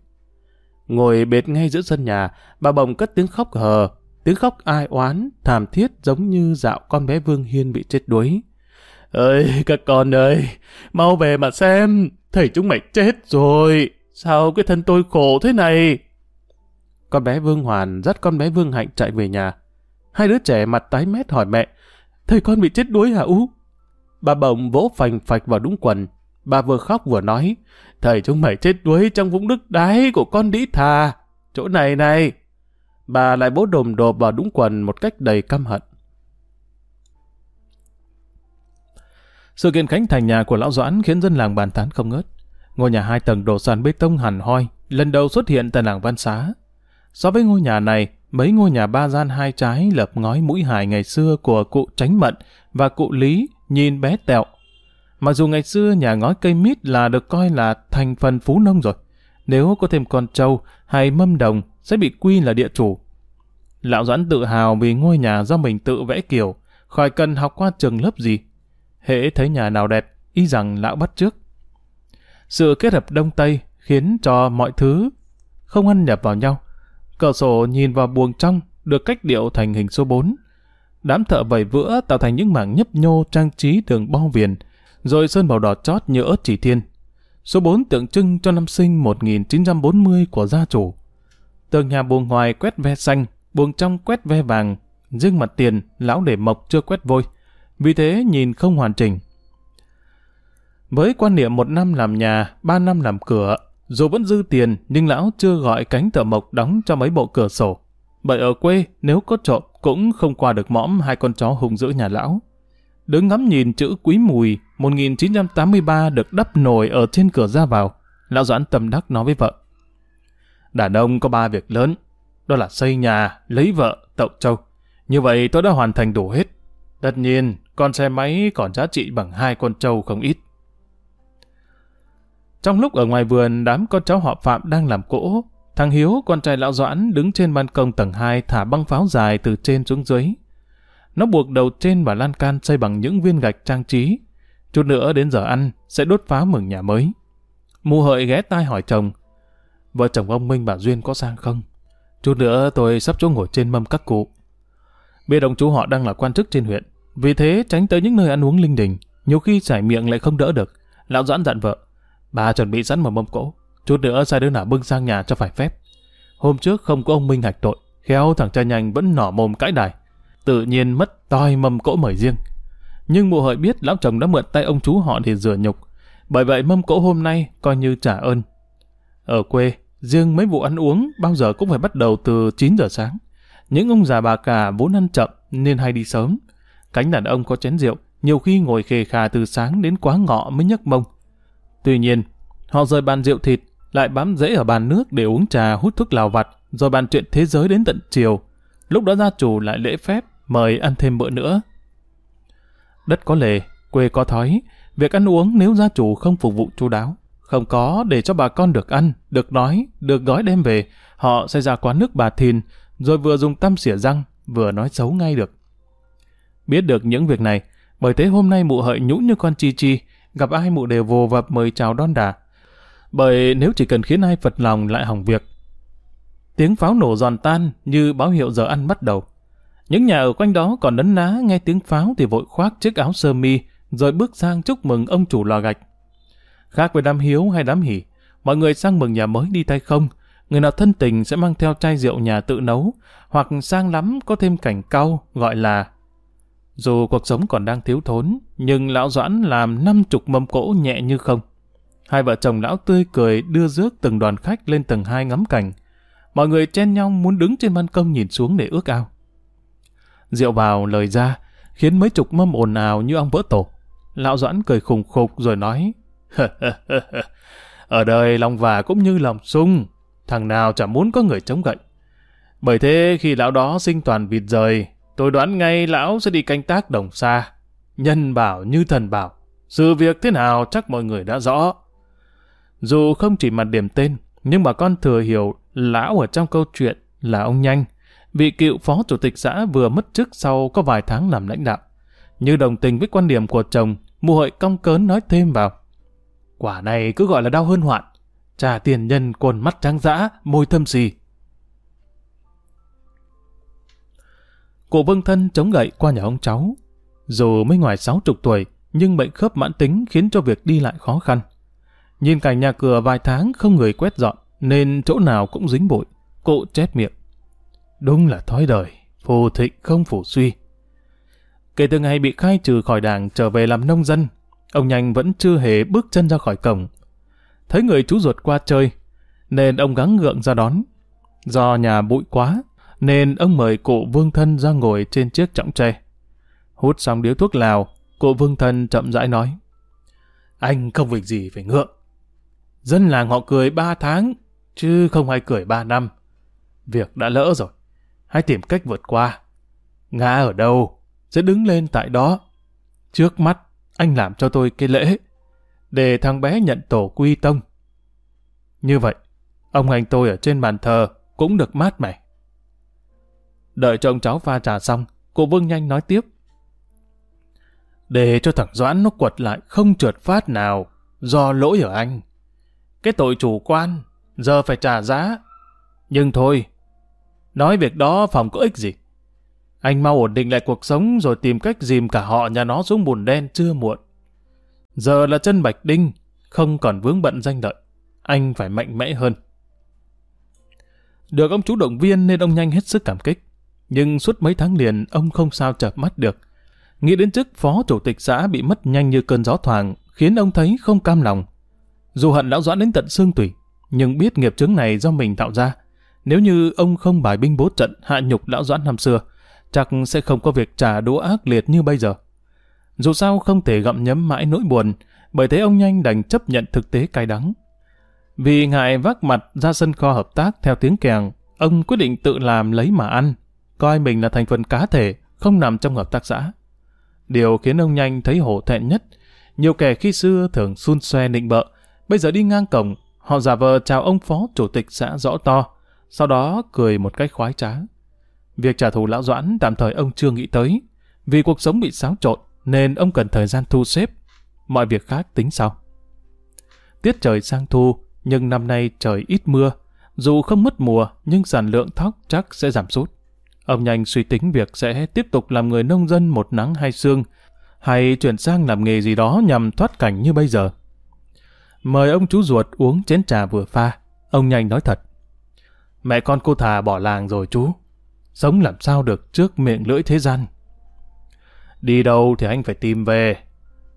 Ngồi bệt ngay giữa sân nhà, bà bồng cất tiếng khóc hờ. tiếng khóc ai oán, thảm thiết giống như dạo con bé Vương Hiên bị chết đuối. Ơi, các con ơi, mau về mà xem, thầy chúng mày chết rồi, sao cái thân tôi khổ thế này? Con bé Vương Hoàn dắt con bé Vương Hạnh chạy về nhà. Hai đứa trẻ mặt tái mét hỏi mẹ, thầy con bị chết đuối hả Ú? Bà bồng vỗ phành phạch vào đúng quần. Bà vừa khóc vừa nói, thầy chúng mày chết đuối trong vũng nước đáy của con đĩ thà. Chỗ này này. Bà lại bố đồm đồm vào đúng quần một cách đầy căm hận. Sự kiện khánh thành nhà của lão Doãn khiến dân làng bàn tán không ngớt. Ngôi nhà hai tầng đổ sàn bê tông hẳn hoi, lần đầu xuất hiện tại làng Văn Xá. So với ngôi nhà này, mấy ngôi nhà ba gian hai trái lập ngói mũi hài ngày xưa của cụ Tránh Mận và cụ Lý nhìn bé tẹo. Mặc dù ngày xưa nhà ngói cây mít là được coi là thành phần phú nông rồi, nếu có thêm con trâu hay mâm đồng sẽ bị quy là địa chủ. Lão Doãn tự hào vì ngôi nhà do mình tự vẽ kiểu, khỏi cần học qua trường lớp gì. Hễ thấy nhà nào đẹp, y rằng lão bắt trước. Sự kết hợp đông tây khiến cho mọi thứ không ăn nhập vào nhau. Cửa sổ nhìn vào buồng trong được cách điệu thành hình số 4. Đám thợ vẩy vữa tạo thành những mảng nhấp nhô trang trí đường bo viền, rồi sơn màu đỏ chót như ớt chỉ thiên. Số 4 tượng trưng cho năm sinh 1940 của gia chủ. Tường nhà buồng ngoài quét ve xanh, buồng trong quét ve vàng, riêng mặt tiền lão để mộc chưa quét vôi, vì thế nhìn không hoàn chỉnh. Với quan niệm một năm làm nhà, ba năm làm cửa, dù vẫn dư tiền nhưng lão chưa gọi cánh thợ mộc đóng cho mấy bộ cửa sổ. Bởi ở quê nếu có trộm cũng không qua được mõm hai con chó hùng dữ nhà lão. Đứng ngắm nhìn chữ quý mùi 1983 được đắp nổi ở trên cửa ra vào, lão Doãn tâm đắc nói với vợ. Đàn ông có ba việc lớn, đó là xây nhà, lấy vợ, tậu trâu. Như vậy tôi đã hoàn thành đủ hết. Tất nhiên, con xe máy còn giá trị bằng hai con trâu không ít. Trong lúc ở ngoài vườn, đám con cháu họ Phạm đang làm cỗ, thằng Hiếu, con trai lão Doãn, đứng trên ban công tầng 2 thả băng pháo dài từ trên xuống dưới. Nó buộc đầu trên và lan can xây bằng những viên gạch trang trí. Chút nữa đến giờ ăn, sẽ đốt phá mừng nhà mới. Mù hợi ghé tai hỏi chồng, vợ chồng ông Minh bà Duyên có sang không? Chút nữa tôi sắp chỗ ngồi trên mâm các cụ. Biết đồng chú họ đang là quan chức trên huyện, vì thế tránh tới những nơi ăn uống linh đình, nhiều khi chảy miệng lại không đỡ được. Lão Doãn dặn vợ, bà chuẩn bị sẵn một mâm cỗ, chút nữa sai đứa nào bưng sang nhà cho phải phép. Hôm trước không có ông Minh hạch tội, khéo thằng cha nhanh vẫn nỏ mồm cãi đài. Tự nhiên mất toi mâm cỗ mời riêng. Nhưng mụ hợi biết lão chồng đã mượn tay ông chú họ để rửa nhục. Bởi vậy mâm cỗ hôm nay coi như trả ơn. Ở quê, riêng mấy vụ ăn uống bao giờ cũng phải bắt đầu từ 9 giờ sáng. Những ông già bà cả vốn ăn chậm nên hay đi sớm. Cánh đàn ông có chén rượu, nhiều khi ngồi khề khà từ sáng đến quá ngọ mới nhấc mông. Tuy nhiên, họ rời bàn rượu thịt, lại bám rễ ở bàn nước để uống trà hút thuốc lào vặt, rồi bàn chuyện thế giới đến tận chiều. Lúc đó gia chủ lại lễ phép, mời ăn thêm bữa nữa. Đất có lề, quê có thói, việc ăn uống nếu gia chủ không phục vụ chu đáo, không có để cho bà con được ăn, được nói, được gói đem về, họ sẽ ra quán nước bà thìn, rồi vừa dùng tăm xỉa răng, vừa nói xấu ngay được. Biết được những việc này, bởi thế hôm nay mụ hợi nhũn như con chi chi, gặp ai mụ đều vồ vập mời chào đón đà. Bởi nếu chỉ cần khiến ai phật lòng lại hỏng việc. Tiếng pháo nổ giòn tan như báo hiệu giờ ăn bắt đầu. Những nhà ở quanh đó còn nấn ná nghe tiếng pháo thì vội khoác chiếc áo sơ mi rồi bước sang chúc mừng ông chủ lò gạch. Khác với đám hiếu hay đám hỉ, mọi người sang mừng nhà mới đi tay không, người nào thân tình sẽ mang theo chai rượu nhà tự nấu, hoặc sang lắm có thêm cảnh cau gọi là dù cuộc sống còn đang thiếu thốn, nhưng lão Doãn làm năm chục mâm cỗ nhẹ như không. Hai vợ chồng lão tươi cười đưa rước từng đoàn khách lên tầng hai ngắm cảnh. Mọi người chen nhau muốn đứng trên ban công nhìn xuống để ước ao. Rượu vào lời ra, khiến mấy chục mâm ồn ào như ông vỡ tổ. Lão Doãn cười khùng khục rồi nói, Ở đời lòng vả cũng như lòng sung, thằng nào chả muốn có người chống gậy. Bởi thế khi lão đó sinh toàn vịt rời, tôi đoán ngay lão sẽ đi canh tác đồng xa. Nhân bảo như thần bảo, sự việc thế nào chắc mọi người đã rõ. Dù không chỉ mặt điểm tên, nhưng bà con thừa hiểu lão ở trong câu chuyện là ông Nhanh, vị cựu phó chủ tịch xã vừa mất chức sau có vài tháng làm lãnh đạo. Như đồng tình với quan điểm của chồng, mụ hội cong cớn nói thêm vào. Quả này cứ gọi là đau hơn hoạn. Trà tiền nhân quần mắt trắng dã, môi thâm xì. Cụ Vương Thân chống gậy qua nhà ông cháu. Dù mới ngoài sáu chục tuổi, nhưng bệnh khớp mãn tính khiến cho việc đi lại khó khăn. Nhìn cảnh nhà cửa vài tháng không người quét dọn, nên chỗ nào cũng dính bụi. Cụ chép miệng. Đúng là thói đời, phù thịnh không phủ suy. Kể từ ngày bị khai trừ khỏi đảng trở về làm nông dân, ông Nhanh vẫn chưa hề bước chân ra khỏi cổng. Thấy người chú ruột qua chơi, nên ông gắng gượng ra đón. Do nhà bụi quá, nên ông mời cụ Vương Thân ra ngồi trên chiếc trọng tre. Hút xong điếu thuốc lào, cụ Vương Thân chậm rãi nói. Anh không việc gì phải ngượng. Dân làng họ cười ba tháng, chứ không ai cười ba năm. Việc đã lỡ rồi, hãy tìm cách vượt qua. Ngã ở đâu, sẽ đứng lên tại đó. Trước mắt, anh làm cho tôi cái lễ, để thằng bé nhận tổ quy tông. Như vậy, ông anh tôi ở trên bàn thờ cũng được mát mẻ. Đợi cho ông cháu pha trà xong, cô Vương nhanh nói tiếp. Để cho thằng Doãn nó quật lại không trượt phát nào, do lỗi ở anh. Cái tội chủ quan, giờ phải trả giá. Nhưng thôi, nói việc đó phòng có ích gì. Anh mau ổn định lại cuộc sống rồi tìm cách dìm cả họ nhà nó xuống bùn đen chưa muộn. Giờ là chân bạch đinh, không còn vướng bận danh lợi. Anh phải mạnh mẽ hơn. Được ông chú động viên nên ông nhanh hết sức cảm kích. Nhưng suốt mấy tháng liền ông không sao chợp mắt được. Nghĩ đến chức phó chủ tịch xã bị mất nhanh như cơn gió thoảng khiến ông thấy không cam lòng. Dù hận lão doãn đến tận xương tủy, nhưng biết nghiệp chứng này do mình tạo ra. Nếu như ông không bài binh bố trận hạ nhục lão doãn năm xưa, chắc sẽ không có việc trả đũa ác liệt như bây giờ. Dù sao không thể gặm nhấm mãi nỗi buồn, bởi thế ông nhanh đành chấp nhận thực tế cay đắng. Vì ngại vác mặt ra sân kho hợp tác theo tiếng kèng, ông quyết định tự làm lấy mà ăn, coi mình là thành phần cá thể, không nằm trong hợp tác xã. Điều khiến ông nhanh thấy hổ thẹn nhất, nhiều kẻ khi xưa thường xun xoe nịnh bợ, bây giờ đi ngang cổng, họ giả vờ chào ông phó chủ tịch xã rõ to, sau đó cười một cách khoái trá. Việc trả thù lão Doãn tạm thời ông chưa nghĩ tới, vì cuộc sống bị xáo trộn nên ông cần thời gian thu xếp, mọi việc khác tính sau. Tiết trời sang thu, nhưng năm nay trời ít mưa, dù không mất mùa nhưng sản lượng thóc chắc sẽ giảm sút. Ông nhanh suy tính việc sẽ tiếp tục làm người nông dân một nắng hai sương, hay chuyển sang làm nghề gì đó nhằm thoát cảnh như bây giờ. Mời ông chú ruột uống chén trà vừa pha, ông nhanh nói thật. Mẹ con cô thà bỏ làng rồi chú, sống làm sao được trước miệng lưỡi thế gian. Đi đâu thì anh phải tìm về,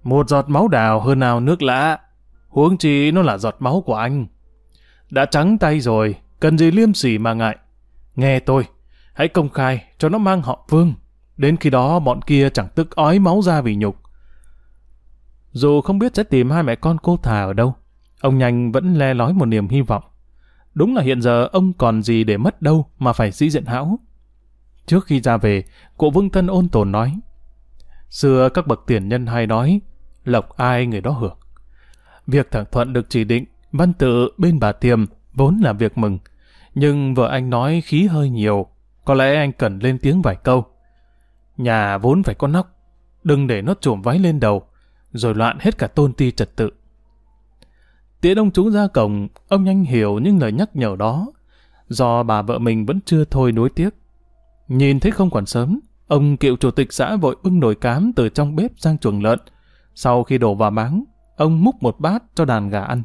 một giọt máu đào hơn nào nước lã, huống chi nó là giọt máu của anh. Đã trắng tay rồi, cần gì liêm sỉ mà ngại. Nghe tôi, hãy công khai cho nó mang họ Vương. Đến khi đó bọn kia chẳng tức ói máu ra vì nhục. Dù không biết sẽ tìm hai mẹ con cô thà ở đâu, ông nhanh vẫn le lói một niềm hy vọng. Đúng là hiện giờ ông còn gì để mất đâu mà phải sĩ diện hão. Trước khi ra về, cụ Vương Thân ôn tồn nói. Xưa các bậc tiền nhân hay nói, lộc ai người đó hưởng. Việc thẳng thuận được chỉ định, văn tự bên bà Tiềm vốn là việc mừng. Nhưng vợ anh nói khí hơi nhiều, có lẽ anh cần lên tiếng vài câu. Nhà vốn phải có nóc, đừng để nó trộm váy lên đầu, rồi loạn hết cả tôn ti trật tự. Tiễn đông chú ra cổng, ông nhanh hiểu những lời nhắc nhở đó, do bà vợ mình vẫn chưa thôi nuối tiếc. Nhìn thấy không còn sớm, ông cựu chủ tịch xã vội bưng nồi cám từ trong bếp sang chuồng lợn. Sau khi đổ vào máng, ông múc một bát cho đàn gà ăn.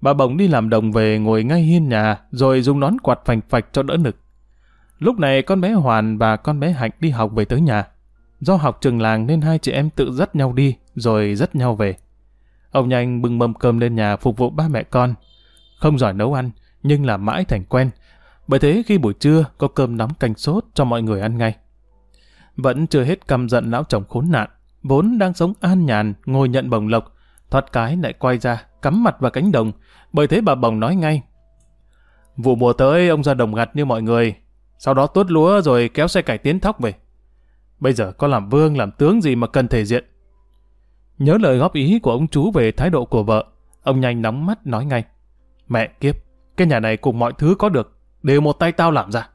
Bà bỗng đi làm đồng về ngồi ngay hiên nhà, rồi dùng nón quạt phành phạch cho đỡ nực. Lúc này con bé Hoàn và con bé Hạnh đi học về tới nhà. Do học trường làng nên hai chị em tự dắt nhau đi, rồi dắt nhau về. Ông nhanh bưng mâm cơm lên nhà phục vụ ba mẹ con. Không giỏi nấu ăn, nhưng làm mãi thành quen. Bởi thế khi buổi trưa có cơm nóng canh sốt cho mọi người ăn ngay. Vẫn chưa hết căm giận lão chồng khốn nạn, vốn đang sống an nhàn, ngồi nhận bồng lộc, thoát cái lại quay ra, cắm mặt vào cánh đồng, bởi thế bà bồng nói ngay. Vụ mùa tới ông ra đồng gặt như mọi người, sau đó tuốt lúa rồi kéo xe cải tiến thóc về. Bây giờ có làm vương làm tướng gì mà cần thể diện. Nhớ lời góp ý của ông chú về thái độ của vợ, ông nhanh nóng mắt nói ngay. Mẹ kiếp, cái nhà này cùng mọi thứ có được, đều một tay tao làm ra.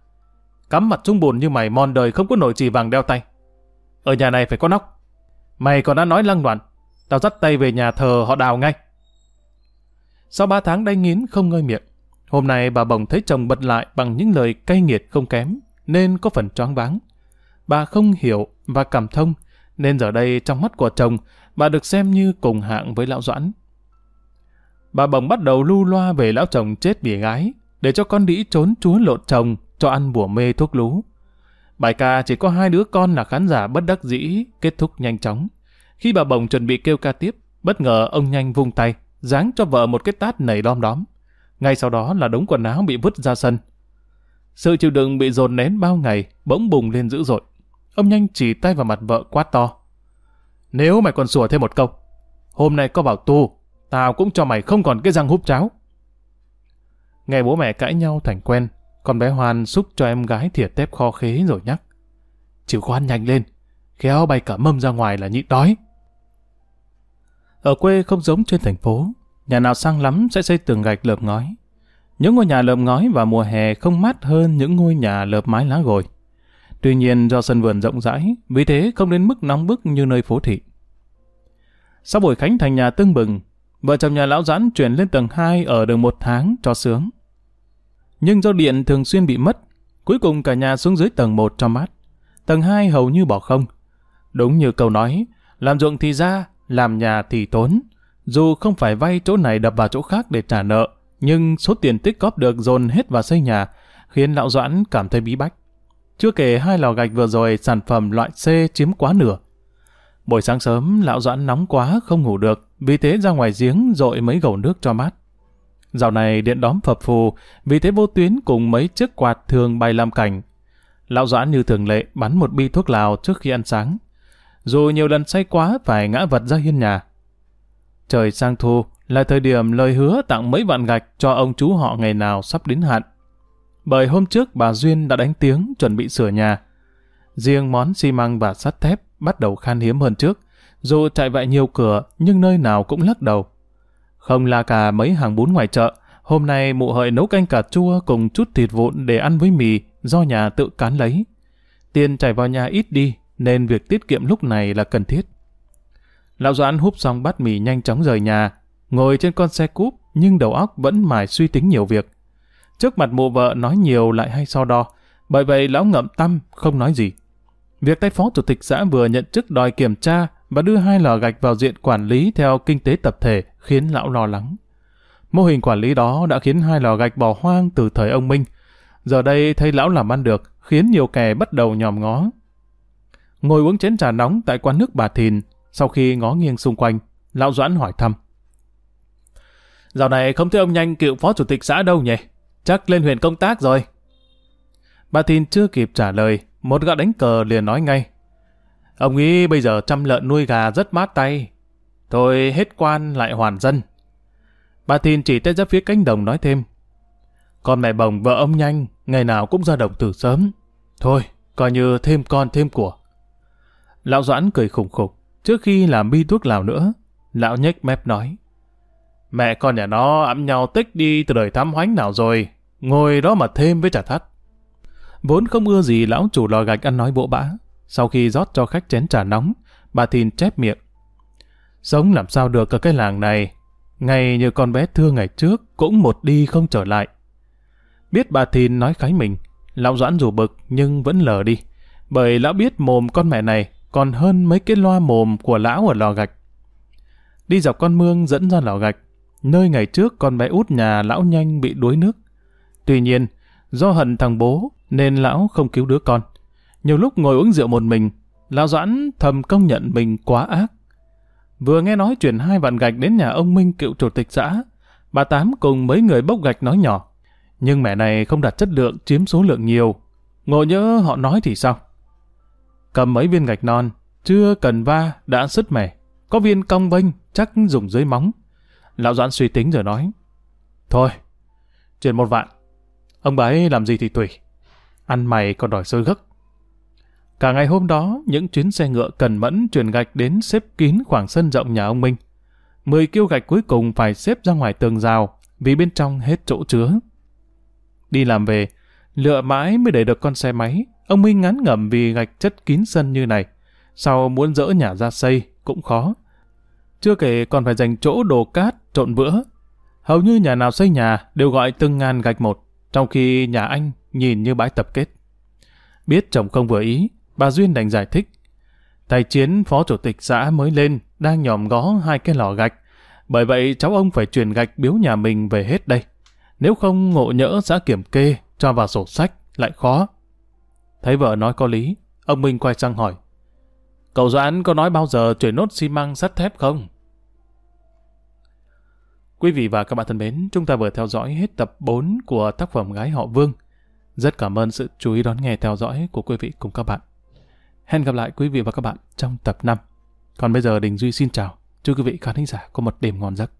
Cắm mặt trung bùn như mày mòn đời không có nổi chỉ vàng đeo tay. Ở nhà này phải có nóc. Mày còn đã nói lăng đoạn, tao dắt tay về nhà thờ họ đào ngay. Sau ba tháng đánh nghiến không ngơi miệng, hôm nay bà bồng thấy chồng bật lại bằng những lời cay nghiệt không kém, nên có phần choáng váng. Bà không hiểu và cảm thông, nên giờ đây trong mắt của chồng, bà được xem như cùng hạng với lão Doãn. Bà bồng bắt đầu lưu loa về lão chồng chết bỉa gái, để cho con đĩ trốn chúa lộn chồng, cho ăn bùa mê thuốc lú. Bài ca chỉ có hai đứa con là khán giả bất đắc dĩ, kết thúc nhanh chóng. Khi bà bồng chuẩn bị kêu ca tiếp, bất ngờ ông nhanh vung tay, giáng cho vợ một cái tát nảy đom đóm. Ngay sau đó là đống quần áo bị vứt ra sân. Sự chịu đựng bị dồn nén bao ngày, bỗng bùng lên dữ dội. Ông nhanh chỉ tay vào mặt vợ quát to. Nếu mày còn sủa thêm một câu, hôm nay có vào tu, tao cũng cho mày không còn cái răng húp cháo. Nghe bố mẹ cãi nhau thành quen, con bé Hoan xúc cho em gái thiệt tép kho khế rồi nhắc. Chịu khoan nhanh lên, khéo bay cả mâm ra ngoài là nhịn đói. Ở quê không giống trên thành phố, nhà nào sang lắm sẽ xây tường gạch lợp ngói. Những ngôi nhà lợp ngói vào mùa hè không mát hơn những ngôi nhà lợp mái lá gồi. Tuy nhiên do sân vườn rộng rãi, vì thế không đến mức nóng bức như nơi phố thị. Sau buổi khánh thành nhà tưng bừng, vợ chồng nhà lão giãn chuyển lên tầng 2 ở được một tháng cho sướng. Nhưng do điện thường xuyên bị mất, cuối cùng cả nhà xuống dưới tầng 1 cho mát. Tầng 2 hầu như bỏ không. Đúng như câu nói, làm ruộng thì ra, làm nhà thì tốn. Dù không phải vay chỗ này đập vào chỗ khác để trả nợ, nhưng số tiền tích góp được dồn hết vào xây nhà, khiến lão Doãn cảm thấy bí bách. Chưa kể hai lò gạch vừa rồi sản phẩm loại C chiếm quá nửa. Buổi sáng sớm, lão Doãn nóng quá không ngủ được, vì thế ra ngoài giếng dội mấy gầu nước cho mát. Dạo này điện đóm phập phù, vì thế vô tuyến cùng mấy chiếc quạt thường bay làm cảnh. Lão Doãn như thường lệ bắn một bi thuốc lào trước khi ăn sáng. Dù nhiều lần say quá phải ngã vật ra hiên nhà. Trời sang thu là thời điểm lời hứa tặng mấy vạn gạch cho ông chú họ ngày nào sắp đến hạn. Bởi hôm trước bà Duyên đã đánh tiếng chuẩn bị sửa nhà. Riêng món xi măng và sắt thép bắt đầu khan hiếm hơn trước. Dù chạy vạy nhiều cửa nhưng nơi nào cũng lắc đầu. Không là cả mấy hàng bún ngoài chợ, hôm nay mụ hợi nấu canh cà chua cùng chút thịt vụn để ăn với mì do nhà tự cán lấy. Tiền chảy vào nhà ít đi, nên việc tiết kiệm lúc này là cần thiết. Lão Doãn húp xong bát mì nhanh chóng rời nhà, ngồi trên con xe cúp nhưng đầu óc vẫn mải suy tính nhiều việc. Trước mặt mụ vợ nói nhiều lại hay so đo, bởi vậy lão ngậm tâm không nói gì. Việc tay phó chủ tịch xã vừa nhận chức đòi kiểm tra và đưa hai lò gạch vào diện quản lý theo kinh tế tập thể khiến lão lo lắng. Mô hình quản lý đó đã khiến hai lò gạch bỏ hoang từ thời ông Minh. Giờ đây thấy lão làm ăn được, khiến nhiều kẻ bắt đầu nhòm ngó. Ngồi uống chén trà nóng tại quán nước bà Thìn, sau khi ngó nghiêng xung quanh, lão Doãn hỏi thăm. Dạo này không thấy ông nhanh cựu phó chủ tịch xã đâu nhỉ? Chắc lên huyện công tác rồi. Bà Thìn chưa kịp trả lời, một gã đánh cờ liền nói ngay. Ông nghĩ bây giờ chăm lợn nuôi gà rất mát tay. Thôi hết quan lại hoàn dân. Bà Thìn chỉ tay ra phía cánh đồng nói thêm. Con mẹ bồng vợ ông nhanh, ngày nào cũng ra đồng từ sớm. Thôi, coi như thêm con thêm của. Lão Doãn cười khủng khục, trước khi làm bi thuốc lào nữa, lão nhếch mép nói. Mẹ con nhà nó ẵm nhau tích đi từ đời thám hoánh nào rồi, ngồi đó mà thêm với trà thắt. Vốn không ưa gì lão chủ lò gạch ăn nói bộ bã, sau khi rót cho khách chén trà nóng, bà Thìn chép miệng. Sống làm sao được ở cái làng này, ngày như con bé thưa ngày trước cũng một đi không trở lại. Biết bà Thìn nói khái mình, lão Doãn dù bực nhưng vẫn lờ đi, bởi lão biết mồm con mẹ này còn hơn mấy cái loa mồm của lão ở lò gạch. Đi dọc con mương dẫn ra lò gạch, nơi ngày trước con bé út nhà lão nhanh bị đuối nước. Tuy nhiên, do hận thằng bố nên lão không cứu đứa con. Nhiều lúc ngồi uống rượu một mình, lão Doãn thầm công nhận mình quá ác. Vừa nghe nói chuyển hai vạn gạch đến nhà ông Minh cựu chủ tịch xã, bà Tám cùng mấy người bốc gạch nói nhỏ. Nhưng mẹ này không đặt chất lượng chiếm số lượng nhiều. Ngộ nhớ họ nói thì sao? Cầm mấy viên gạch non, chưa cần va, đã sứt mẻ. Có viên cong vênh, chắc dùng dưới móng. Lão Doãn suy tính rồi nói. Thôi, chuyển một vạn. Ông bà ấy làm gì thì tùy. Ăn mày còn đòi sôi gấc. Cả ngày hôm đó, những chuyến xe ngựa cần mẫn truyền gạch đến xếp kín khoảng sân rộng nhà ông Minh. Mười kiêu gạch cuối cùng phải xếp ra ngoài tường rào, vì bên trong hết chỗ chứa. Đi làm về, lựa mãi mới để được con xe máy. Ông Minh ngán ngẩm vì gạch chất kín sân như này. Sau muốn dỡ nhà ra xây, cũng khó. Chưa kể còn phải dành chỗ đồ cát, trộn vữa. Hầu như nhà nào xây nhà đều gọi từng ngàn gạch một, trong khi nhà anh nhìn như bãi tập kết. Biết chồng không vừa ý, bà Duyên đành giải thích. Thầy Chiến, phó chủ tịch xã mới lên, đang nhòm gó hai cái lò gạch. Bởi vậy cháu ông phải truyền gạch biếu nhà mình về hết đây. Nếu không ngộ nhỡ xã kiểm kê, cho vào sổ sách, lại khó. Thấy vợ nói có lý, ông Minh quay sang hỏi. Cậu Doãn có nói bao giờ chuyển nốt xi măng sắt thép không? Quý vị và các bạn thân mến, chúng ta vừa theo dõi hết tập 4 của tác phẩm Gái họ Vương. Rất cảm ơn sự chú ý đón nghe theo dõi của quý vị cùng các bạn. Hẹn gặp lại quý vị và các bạn trong tập 5. Còn bây giờ Đình Duy xin chào. Chúc quý vị khán thính giả có một đêm ngon giấc.